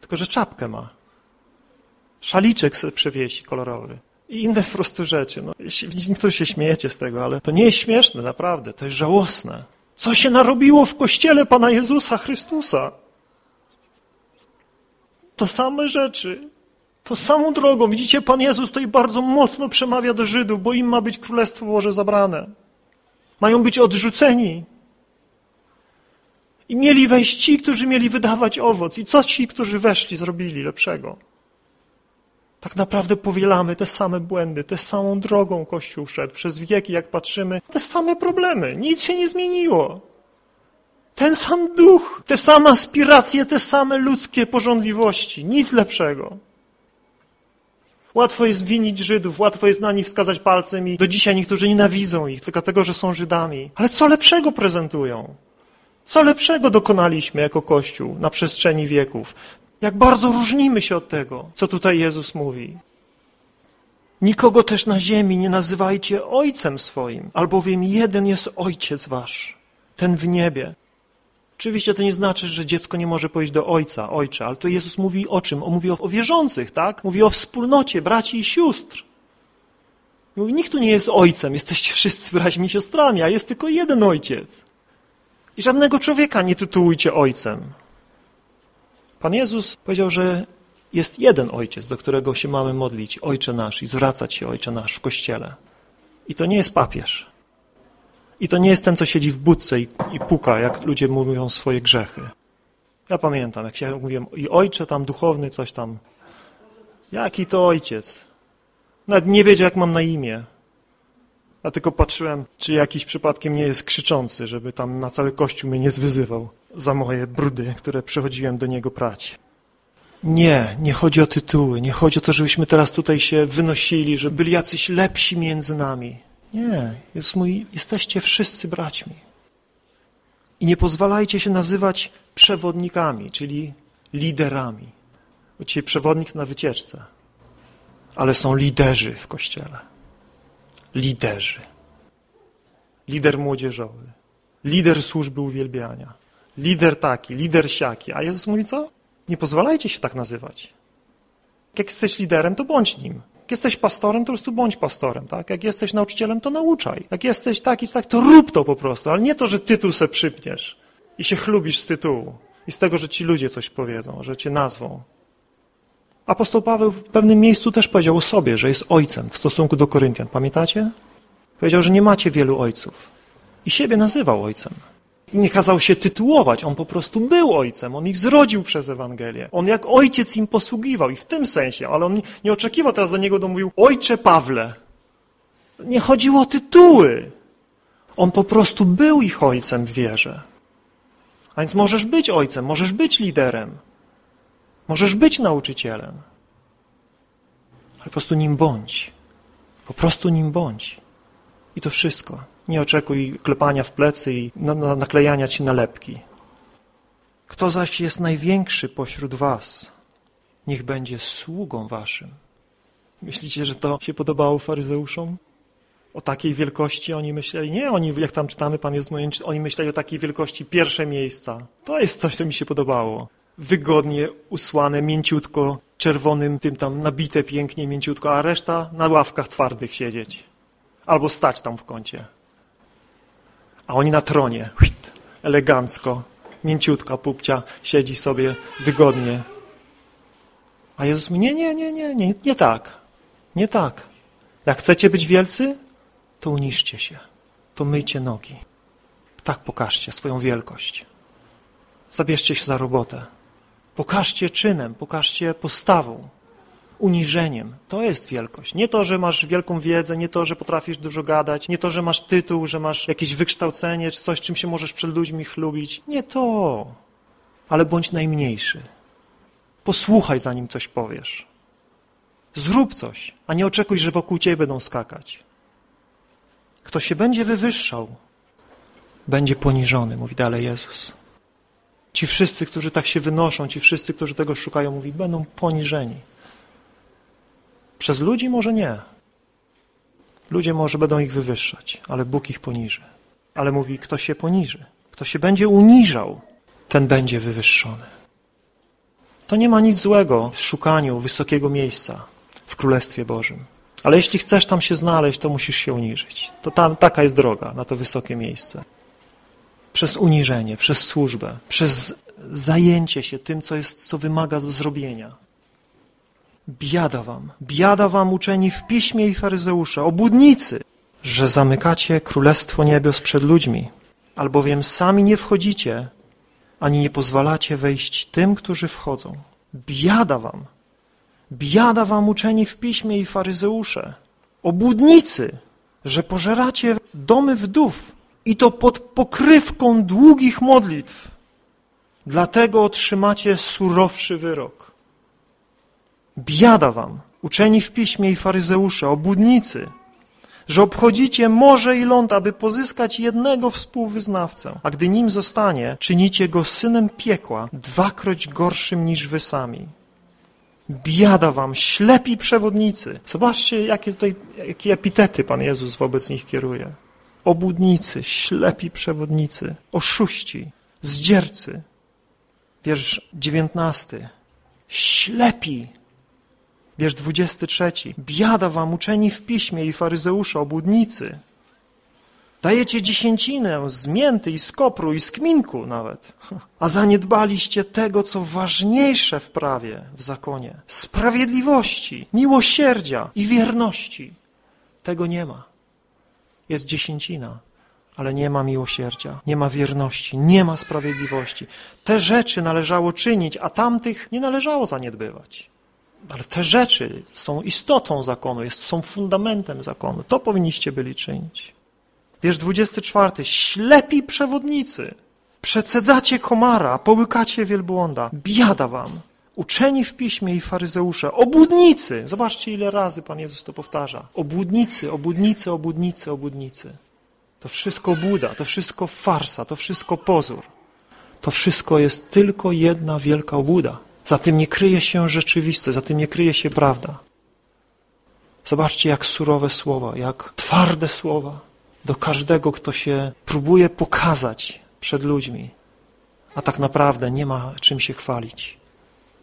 Tylko, że czapkę ma szaliczek sobie przewieźć kolorowy i inne po prostu rzeczy. No, niektórzy się śmiejecie z tego, ale to nie jest śmieszne, naprawdę, to jest żałosne. Co się narobiło w kościele Pana Jezusa Chrystusa? To same rzeczy, to samą drogą. Widzicie, Pan Jezus tutaj bardzo mocno przemawia do Żydów, bo im ma być Królestwo Boże zabrane. Mają być odrzuceni. I mieli wejść ci, którzy mieli wydawać owoc. I co ci, którzy weszli, zrobili lepszego? Tak naprawdę powielamy te same błędy, tę samą drogą Kościół szedł przez wieki, jak patrzymy, te same problemy, nic się nie zmieniło. Ten sam duch, te same aspiracje, te same ludzkie porządliwości, nic lepszego. Łatwo jest winić Żydów, łatwo jest na nich wskazać palcem i do dzisiaj niektórzy nienawidzą ich, tylko dlatego, że są Żydami. Ale co lepszego prezentują? Co lepszego dokonaliśmy jako Kościół na przestrzeni wieków? Jak bardzo różnimy się od tego, co tutaj Jezus mówi. Nikogo też na ziemi nie nazywajcie ojcem swoim, albowiem jeden jest ojciec wasz, ten w niebie. Oczywiście to nie znaczy, że dziecko nie może pójść do ojca, ojcze, ale to Jezus mówi o czym? On mówi o, o wierzących, tak? Mówi o wspólnocie braci i sióstr. Mówi, nikt tu nie jest ojcem, jesteście wszyscy braćmi i siostrami, a jest tylko jeden ojciec. I żadnego człowieka nie tytułujcie ojcem. Pan Jezus powiedział, że jest jeden ojciec, do którego się mamy modlić, ojcze nasz, i zwracać się, ojcze nasz, w kościele. I to nie jest papież. I to nie jest ten, co siedzi w budce i, i puka, jak ludzie mówią swoje grzechy. Ja pamiętam, jak się mówiłem, i ojcze tam duchowny, coś tam. Jaki to ojciec? Nawet nie wiedział, jak mam na imię. Ja tylko patrzyłem, czy jakiś przypadkiem nie jest krzyczący, żeby tam na cały kościół mnie nie zwyzywał za moje brudy, które przychodziłem do niego prać. Nie, nie chodzi o tytuły, nie chodzi o to, żebyśmy teraz tutaj się wynosili, że byli jacyś lepsi między nami. Nie, jest mój, jesteście wszyscy braćmi. I nie pozwalajcie się nazywać przewodnikami, czyli liderami. Bo dzisiaj przewodnik na wycieczce. ale są liderzy w Kościele. Liderzy. Lider młodzieżowy, lider służby uwielbiania, lider taki, lider siaki. A Jezus mówi co? Nie pozwalajcie się tak nazywać. Jak jesteś liderem, to bądź nim. Jak jesteś pastorem, to po prostu bądź pastorem, tak? Jak jesteś nauczycielem, to nauczaj. Jak jesteś taki, tak, to rób to po prostu, ale nie to, że tytuł se przypniesz i się chlubisz z tytułu i z tego, że ci ludzie coś powiedzą, że cię nazwą. Apostoł Paweł w pewnym miejscu też powiedział o sobie, że jest ojcem w stosunku do Koryntian. Pamiętacie? Powiedział, że nie macie wielu ojców. I siebie nazywał ojcem. Nie kazał się tytułować, on po prostu był ojcem, on ich zrodził przez Ewangelię. On jak ojciec im posługiwał i w tym sensie, ale on nie oczekiwał teraz do niego, do mówił, ojcze Pawle. Nie chodziło o tytuły. On po prostu był ich ojcem w wierze. A więc możesz być ojcem, możesz być liderem, możesz być nauczycielem, ale po prostu nim bądź. Po prostu nim bądź. I to wszystko. Nie oczekuj klepania w plecy i naklejania ci nalepki. Kto zaś jest największy pośród was, niech będzie sługą waszym. Myślicie, że to się podobało faryzeuszom? O takiej wielkości oni myśleli? Nie, oni, jak tam czytamy, Pan Jezus mówi, oni myśleli o takiej wielkości pierwsze miejsca. To jest coś, co mi się podobało. Wygodnie usłane, mięciutko, czerwonym tym tam, nabite pięknie, mięciutko, a reszta na ławkach twardych siedzieć. Albo stać tam w kącie. A oni na tronie, elegancko, mięciutka pupcia, siedzi sobie wygodnie. A Jezus mówi, nie, nie, nie, nie, nie, nie tak. Nie tak. Jak chcecie być wielcy, to uniszcie się. To myjcie nogi. Tak pokażcie swoją wielkość. Zabierzcie się za robotę. Pokażcie czynem, pokażcie postawą uniżeniem. To jest wielkość. Nie to, że masz wielką wiedzę, nie to, że potrafisz dużo gadać, nie to, że masz tytuł, że masz jakieś wykształcenie, czy coś, czym się możesz przed ludźmi chlubić. Nie to. Ale bądź najmniejszy. Posłuchaj, zanim coś powiesz. Zrób coś, a nie oczekuj, że wokół ciebie będą skakać. Kto się będzie wywyższał, będzie poniżony, mówi dalej Jezus. Ci wszyscy, którzy tak się wynoszą, ci wszyscy, którzy tego szukają, mówi, będą poniżeni. Przez ludzi może nie. Ludzie może będą ich wywyższać, ale Bóg ich poniży. Ale mówi, kto się poniży, kto się będzie uniżał, ten będzie wywyższony. To nie ma nic złego w szukaniu wysokiego miejsca w Królestwie Bożym. Ale jeśli chcesz tam się znaleźć, to musisz się uniżyć. To tam, taka jest droga na to wysokie miejsce. Przez uniżenie, przez służbę, przez zajęcie się tym, co, jest, co wymaga do zrobienia. Biada wam, biada wam uczeni w piśmie i faryzeusze, obłudnicy, że zamykacie królestwo niebios przed ludźmi, albowiem sami nie wchodzicie, ani nie pozwalacie wejść tym, którzy wchodzą. Biada wam, biada wam uczeni w piśmie i faryzeusze, obłudnicy, że pożeracie domy wdów i to pod pokrywką długich modlitw. Dlatego otrzymacie surowszy wyrok. Biada wam, uczeni w piśmie i faryzeusze, obłudnicy, że obchodzicie morze i ląd, aby pozyskać jednego współwyznawcę, a gdy nim zostanie, czynicie go synem piekła, dwakroć gorszym niż wy sami. Biada wam, ślepi przewodnicy. Zobaczcie, jakie tutaj, jakie epitety Pan Jezus wobec nich kieruje. Obłudnicy, ślepi przewodnicy, oszuści, zdziercy. Wiersz dziewiętnasty. Ślepi Wiersz 23. Biada wam uczeni w piśmie i faryzeusze, obłudnicy. Dajecie dziesięcinę z mięty i z kopru i z kminku nawet. A zaniedbaliście tego, co ważniejsze w prawie, w zakonie. Sprawiedliwości, miłosierdzia i wierności. Tego nie ma. Jest dziesięcina, ale nie ma miłosierdzia, nie ma wierności, nie ma sprawiedliwości. Te rzeczy należało czynić, a tamtych nie należało zaniedbywać. Ale te rzeczy są istotą zakonu, są fundamentem zakonu. To powinniście byli czynić. Wiersz 24. Ślepi przewodnicy. Przecedzacie komara, połykacie wielbłąda. Biada wam. Uczeni w piśmie i faryzeusze. Obłudnicy. Zobaczcie, ile razy Pan Jezus to powtarza. Obłudnicy, obłudnicy, obłudnicy, obłudnicy. To wszystko buda, to wszystko farsa, to wszystko pozór. To wszystko jest tylko jedna wielka obłuda. Za tym nie kryje się rzeczywistość, za tym nie kryje się prawda. Zobaczcie, jak surowe słowa, jak twarde słowa do każdego, kto się próbuje pokazać przed ludźmi, a tak naprawdę nie ma czym się chwalić,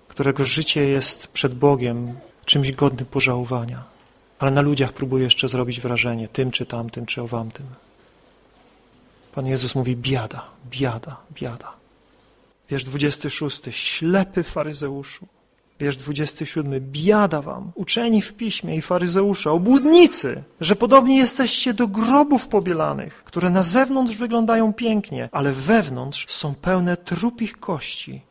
którego życie jest przed Bogiem czymś godnym pożałowania, ale na ludziach próbuje jeszcze zrobić wrażenie tym czy tamtym, czy owamtym. Pan Jezus mówi biada, biada, biada. Wiersz 26. Ślepy faryzeuszu. Wiersz 27. Biada wam, uczeni w piśmie i faryzeusze, obłudnicy, że podobnie jesteście do grobów pobielanych, które na zewnątrz wyglądają pięknie, ale wewnątrz są pełne trupich kości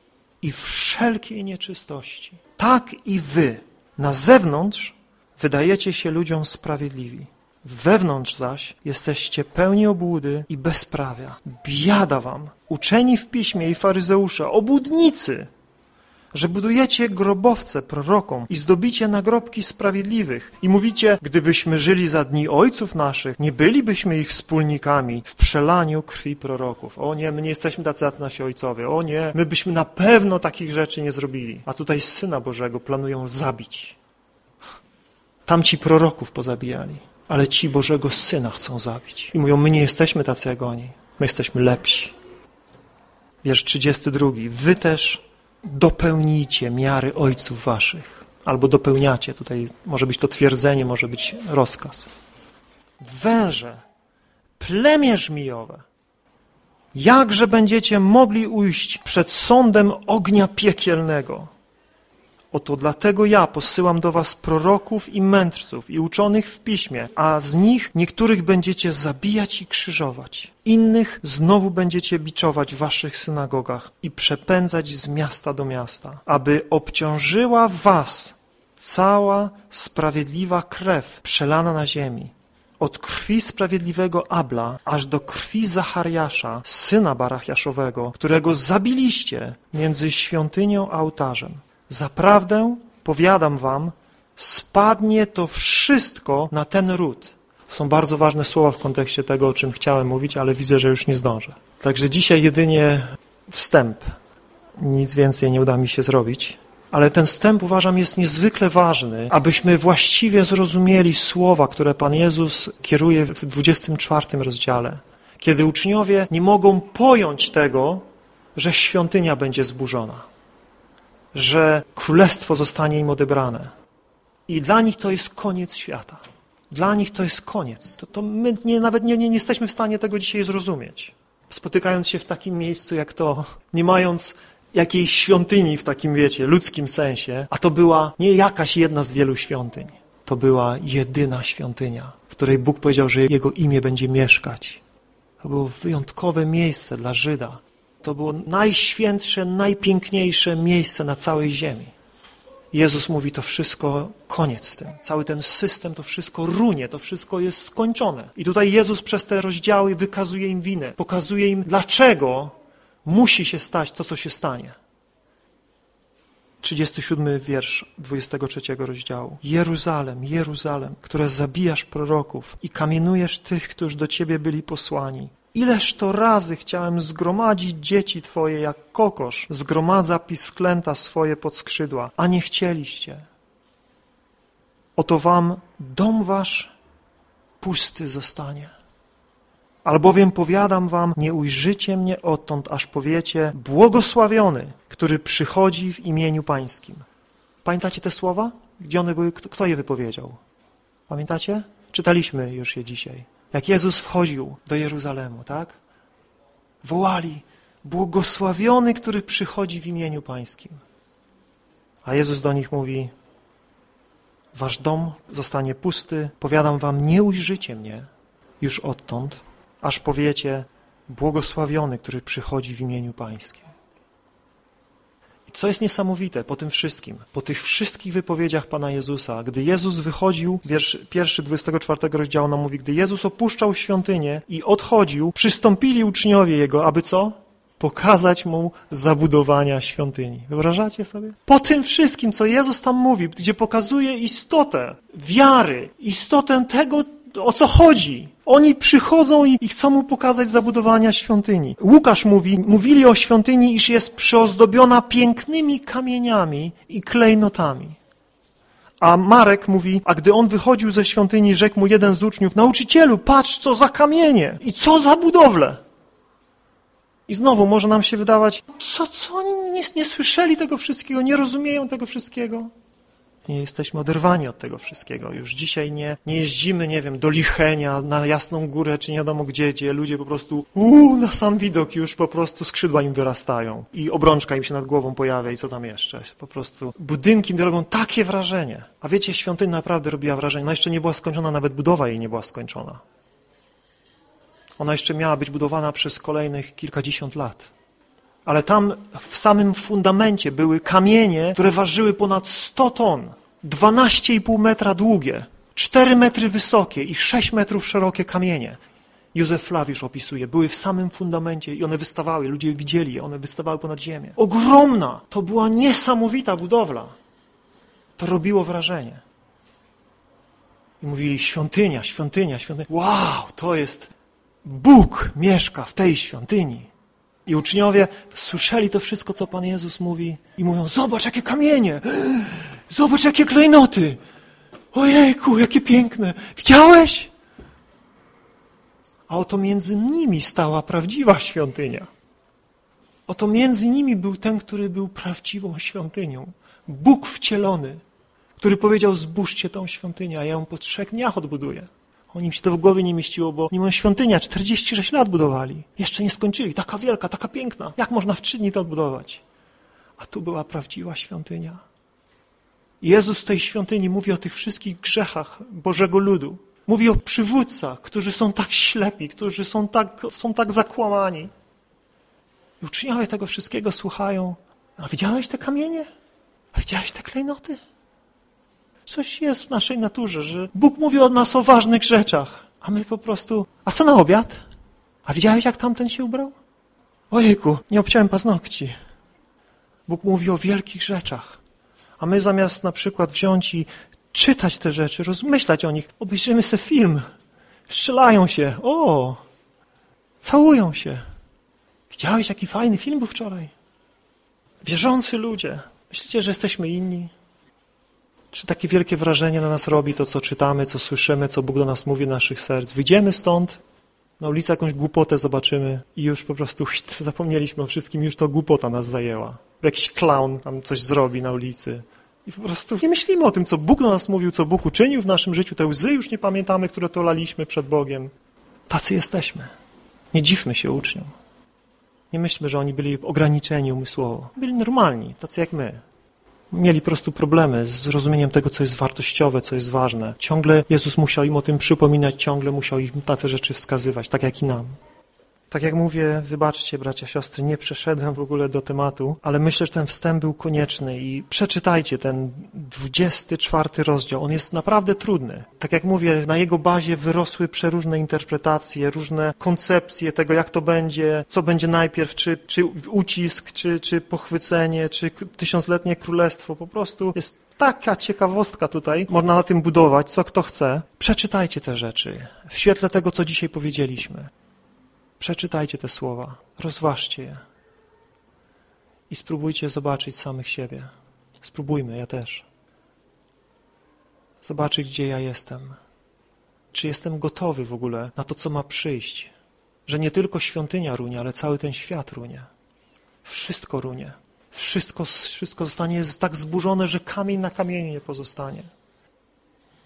i wszelkiej nieczystości. Tak i wy na zewnątrz wydajecie się ludziom sprawiedliwi. Wewnątrz zaś jesteście pełni obłudy i bezprawia. Biada wam, uczeni w piśmie i faryzeusze, obłudnicy, że budujecie grobowce prorokom i zdobicie nagrobki sprawiedliwych i mówicie, gdybyśmy żyli za dni ojców naszych, nie bylibyśmy ich wspólnikami w przelaniu krwi proroków. O nie, my nie jesteśmy tacy jak nasi ojcowie. O nie, my byśmy na pewno takich rzeczy nie zrobili. A tutaj Syna Bożego planują zabić. Tamci proroków pozabijali, ale ci Bożego Syna chcą zabić. I mówią, my nie jesteśmy tacy jak oni, my jesteśmy lepsi. Wiersz 32. Wy też dopełnijcie miary ojców waszych. Albo dopełniacie. Tutaj może być to twierdzenie, może być rozkaz. Węże, plemię żmijowe, jakże będziecie mogli ujść przed sądem ognia piekielnego? Oto dlatego ja posyłam do was proroków i mędrców i uczonych w piśmie, a z nich niektórych będziecie zabijać i krzyżować. Innych znowu będziecie biczować w waszych synagogach i przepędzać z miasta do miasta, aby obciążyła was cała sprawiedliwa krew przelana na ziemi. Od krwi sprawiedliwego Abla aż do krwi Zachariasza, syna Barachiaszowego, którego zabiliście między świątynią a ołtarzem. Zaprawdę, powiadam wam, spadnie to wszystko na ten ród. Są bardzo ważne słowa w kontekście tego, o czym chciałem mówić, ale widzę, że już nie zdążę. Także dzisiaj jedynie wstęp. Nic więcej nie uda mi się zrobić. Ale ten wstęp uważam jest niezwykle ważny, abyśmy właściwie zrozumieli słowa, które Pan Jezus kieruje w 24 rozdziale. Kiedy uczniowie nie mogą pojąć tego, że świątynia będzie zburzona że królestwo zostanie im odebrane. I dla nich to jest koniec świata. Dla nich to jest koniec. To, to my nie, nawet nie, nie, nie jesteśmy w stanie tego dzisiaj zrozumieć. Spotykając się w takim miejscu jak to, nie mając jakiejś świątyni w takim, wiecie, ludzkim sensie, a to była nie jakaś jedna z wielu świątyń. To była jedyna świątynia, w której Bóg powiedział, że Jego imię będzie mieszkać. To było wyjątkowe miejsce dla Żyda, to było najświętsze, najpiękniejsze miejsce na całej ziemi. Jezus mówi, to wszystko koniec z tym. Cały ten system, to wszystko runie, to wszystko jest skończone. I tutaj Jezus przez te rozdziały wykazuje im winę. Pokazuje im, dlaczego musi się stać to, co się stanie. 37 wiersz 23 rozdziału. Jeruzalem, Jeruzalem, które zabijasz proroków i kamienujesz tych, którzy do Ciebie byli posłani. Ileż to razy chciałem zgromadzić dzieci Twoje, jak kokosz zgromadza pisklęta swoje pod skrzydła, a nie chcieliście. Oto wam dom wasz pusty zostanie. Albowiem powiadam wam, nie ujrzycie mnie odtąd, aż powiecie, błogosławiony, który przychodzi w imieniu pańskim. Pamiętacie te słowa? Gdzie one były? Kto je wypowiedział? Pamiętacie? Czytaliśmy już je dzisiaj. Jak Jezus wchodził do Jeruzalemu, tak? Wołali, błogosławiony, który przychodzi w imieniu Pańskim. A Jezus do nich mówi, wasz dom zostanie pusty, powiadam wam, nie ujrzycie mnie już odtąd, aż powiecie, błogosławiony, który przychodzi w imieniu Pańskim. Co jest niesamowite po tym wszystkim, po tych wszystkich wypowiedziach Pana Jezusa, gdy Jezus wychodził, wiersz pierwszy 24 rozdziału nam mówi, gdy Jezus opuszczał świątynię i odchodził, przystąpili uczniowie Jego, aby co? Pokazać Mu zabudowania świątyni. Wyobrażacie sobie? Po tym wszystkim, co Jezus tam mówi, gdzie pokazuje istotę wiary, istotę tego, o co chodzi. Oni przychodzą i, chcą mu pokazać zabudowania świątyni. Łukasz mówi, mówili o świątyni, iż jest przyozdobiona pięknymi kamieniami i klejnotami. A Marek mówi, a gdy on wychodził ze świątyni, rzekł mu jeden z uczniów, nauczycielu, patrz co za kamienie i co za budowlę. I znowu może nam się wydawać, co, co oni nie, nie słyszeli tego wszystkiego, nie rozumieją tego wszystkiego. Nie jesteśmy oderwani od tego wszystkiego. Już dzisiaj nie, nie jeździmy, nie wiem, do Lichenia, na Jasną Górę, czy nie wiadomo gdzie, gdzie ludzie po prostu, uuu, na sam widok już po prostu skrzydła im wyrastają i obrączka im się nad głową pojawia i co tam jeszcze. Po prostu budynki robią takie wrażenie. A wiecie, świątynia naprawdę robiła wrażenie. Ona jeszcze nie była skończona, nawet budowa jej nie była skończona. Ona jeszcze miała być budowana przez kolejnych kilkadziesiąt lat. Ale tam w samym fundamencie były kamienie, które ważyły ponad 100 ton, 12,5 metra długie, 4 metry wysokie i 6 metrów szerokie kamienie. Józef Flawisz opisuje, były w samym fundamencie i one wystawały, ludzie widzieli je, one wystawały ponad ziemię. Ogromna! To była niesamowita budowla. To robiło wrażenie. I mówili, świątynia, świątynia, świątynia. Wow, to jest Bóg mieszka w tej świątyni. I uczniowie słyszeli to wszystko, co Pan Jezus mówi i mówią, zobacz, jakie kamienie, zobacz, jakie klejnoty, ojejku, jakie piękne, widziałeś? A oto między nimi stała prawdziwa świątynia. Oto między nimi był ten, który był prawdziwą świątynią. Bóg wcielony, który powiedział, zbóżcie tą świątynię, a ja ją po trzech dniach odbuduję. Oni się to w głowie nie mieściło, bo mimo świątynia 46 lat budowali. Jeszcze nie skończyli. Taka wielka, taka piękna. Jak można w trzy dni to odbudować? A tu była prawdziwa świątynia. Jezus w tej świątyni mówi o tych wszystkich grzechach Bożego ludu. Mówi o przywódcach, którzy są tak ślepi, którzy są tak, są tak zakłamani. I uczniowie tego wszystkiego słuchają. A widziałeś te kamienie? A widziałeś te klejnoty? Coś jest w naszej naturze, że Bóg mówi od nas o ważnych rzeczach, a my po prostu... A co na obiad? A widziałeś, jak tamten się ubrał? Ojejku, nie obciąłem paznokci. Bóg mówi o wielkich rzeczach, a my zamiast na przykład wziąć i czytać te rzeczy, rozmyślać o nich, obejrzymy sobie film. Strzelają się. O! Całują się. Widziałeś, jaki fajny film był wczoraj? Wierzący ludzie. Myślicie, że jesteśmy inni? Czy takie wielkie wrażenie na nas robi to, co czytamy, co słyszymy, co Bóg do nas mówi naszych serc? Wyjdziemy stąd, na ulicy jakąś głupotę zobaczymy i już po prostu zapomnieliśmy o wszystkim, już to głupota nas zajęła. Jakiś clown tam coś zrobi na ulicy. I po prostu nie myślimy o tym, co Bóg do nas mówił, co Bóg uczynił w naszym życiu. Te łzy już nie pamiętamy, które to laliśmy przed Bogiem. Tacy jesteśmy. Nie dziwmy się uczniom. Nie myślmy, że oni byli ograniczeni umysłowo. Byli normalni, tacy jak my mieli po prostu problemy z zrozumieniem tego, co jest wartościowe, co jest ważne. Ciągle Jezus musiał im o tym przypominać, ciągle musiał im na te rzeczy wskazywać, tak jak i nam. Tak jak mówię, wybaczcie bracia, siostry, nie przeszedłem w ogóle do tematu, ale myślę, że ten wstęp był konieczny i przeczytajcie ten 24 rozdział. On jest naprawdę trudny. Tak jak mówię, na jego bazie wyrosły przeróżne interpretacje, różne koncepcje tego, jak to będzie, co będzie najpierw, czy, czy ucisk, czy, czy pochwycenie, czy tysiącletnie królestwo. Po prostu jest taka ciekawostka tutaj, można na tym budować, co kto chce. Przeczytajcie te rzeczy w świetle tego, co dzisiaj powiedzieliśmy. Przeczytajcie te słowa, rozważcie je i spróbujcie zobaczyć samych siebie. Spróbujmy, ja też. Zobaczyć, gdzie ja jestem. Czy jestem gotowy w ogóle na to, co ma przyjść. Że nie tylko świątynia runie, ale cały ten świat runie. Wszystko runie. Wszystko, wszystko zostanie tak zburzone, że kamień na kamieniu nie pozostanie.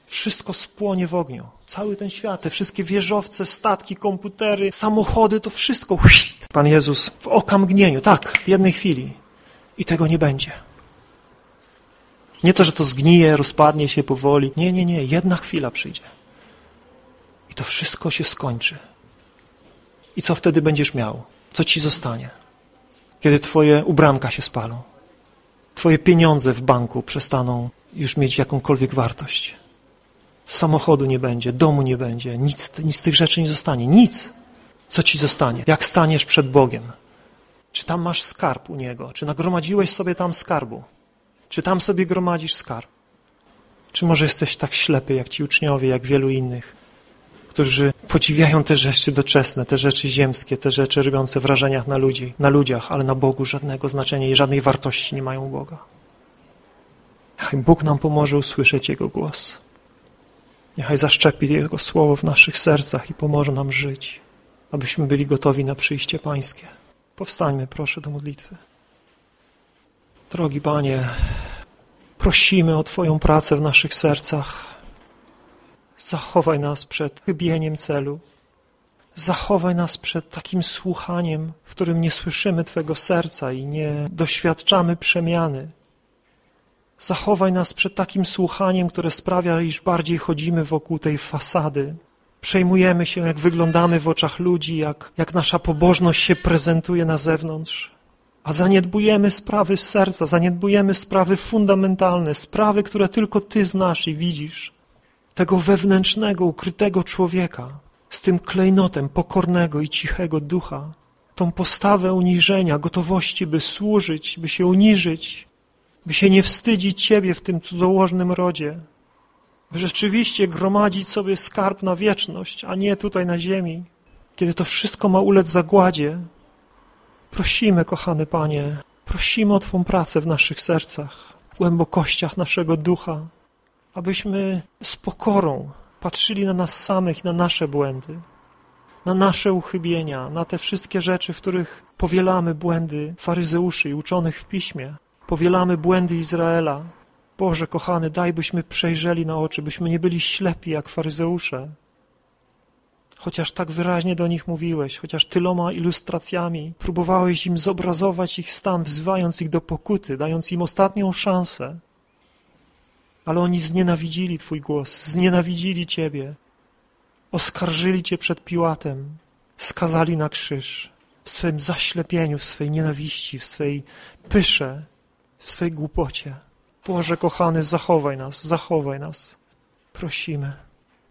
Wszystko spłonie w ogniu. Cały ten świat, te wszystkie wieżowce, statki, komputery, samochody, to wszystko. Pan Jezus w okamgnieniu, tak, w jednej chwili. I tego nie będzie. Nie to, że to zgnije, rozpadnie się powoli. Nie, nie, nie. Jedna chwila przyjdzie. I to wszystko się skończy. I co wtedy będziesz miał? Co ci zostanie? Kiedy twoje ubranka się spalą. Twoje pieniądze w banku przestaną już mieć jakąkolwiek wartość. Samochodu nie będzie, domu nie będzie, nic, nic z tych rzeczy nie zostanie. Nic. Co ci zostanie? Jak staniesz przed Bogiem? Czy tam masz skarb u Niego? Czy nagromadziłeś sobie tam skarbu? Czy tam sobie gromadzisz skarb? Czy może jesteś tak ślepy, jak ci uczniowie, jak wielu innych, którzy podziwiają te rzeczy doczesne, te rzeczy ziemskie, te rzeczy robiące wrażenia na ludzi, na ludziach, ale na Bogu żadnego znaczenia i żadnej wartości nie mają u Boga. Bóg nam pomoże usłyszeć Jego głos. Niechaj zaszczepi Jego słowo w naszych sercach i pomoże nam żyć, abyśmy byli gotowi na przyjście Pańskie. Powstańmy, proszę, do modlitwy. Drogi Panie, prosimy o Twoją pracę w naszych sercach. Zachowaj nas przed chybieniem celu. Zachowaj nas przed takim słuchaniem, w którym nie słyszymy Twego serca i nie doświadczamy przemiany. Zachowaj nas przed takim słuchaniem, które sprawia, iż bardziej chodzimy wokół tej fasady. Przejmujemy się, jak wyglądamy w oczach ludzi, jak, jak nasza pobożność się prezentuje na zewnątrz. A zaniedbujemy sprawy serca, zaniedbujemy sprawy fundamentalne, sprawy, które tylko Ty znasz i widzisz. Tego wewnętrznego, ukrytego człowieka, z tym klejnotem pokornego i cichego ducha, tą postawę uniżenia, gotowości, by służyć, by się uniżyć, by się nie wstydzić Ciebie w tym cudzołożnym rodzie, by rzeczywiście gromadzić sobie skarb na wieczność, a nie tutaj na ziemi, kiedy to wszystko ma ulec zagładzie. Prosimy, kochany Panie, prosimy o Twą pracę w naszych sercach, w głębokościach naszego ducha, abyśmy z pokorą patrzyli na nas samych na nasze błędy, na nasze uchybienia, na te wszystkie rzeczy, w których powielamy błędy faryzeuszy i uczonych w piśmie, powielamy błędy Izraela. Boże kochany, daj byśmy przejrzeli na oczy, byśmy nie byli ślepi jak faryzeusze. Chociaż tak wyraźnie do nich mówiłeś, chociaż tyloma ilustracjami próbowałeś im zobrazować ich stan, wzywając ich do pokuty, dając im ostatnią szansę. Ale oni znienawidzili Twój głos, znienawidzili Ciebie, oskarżyli Cię przed Piłatem, skazali na krzyż w swym zaślepieniu, w swej nienawiści, w swej pysze, w swej głupocie. Boże kochany, zachowaj nas, zachowaj nas. Prosimy.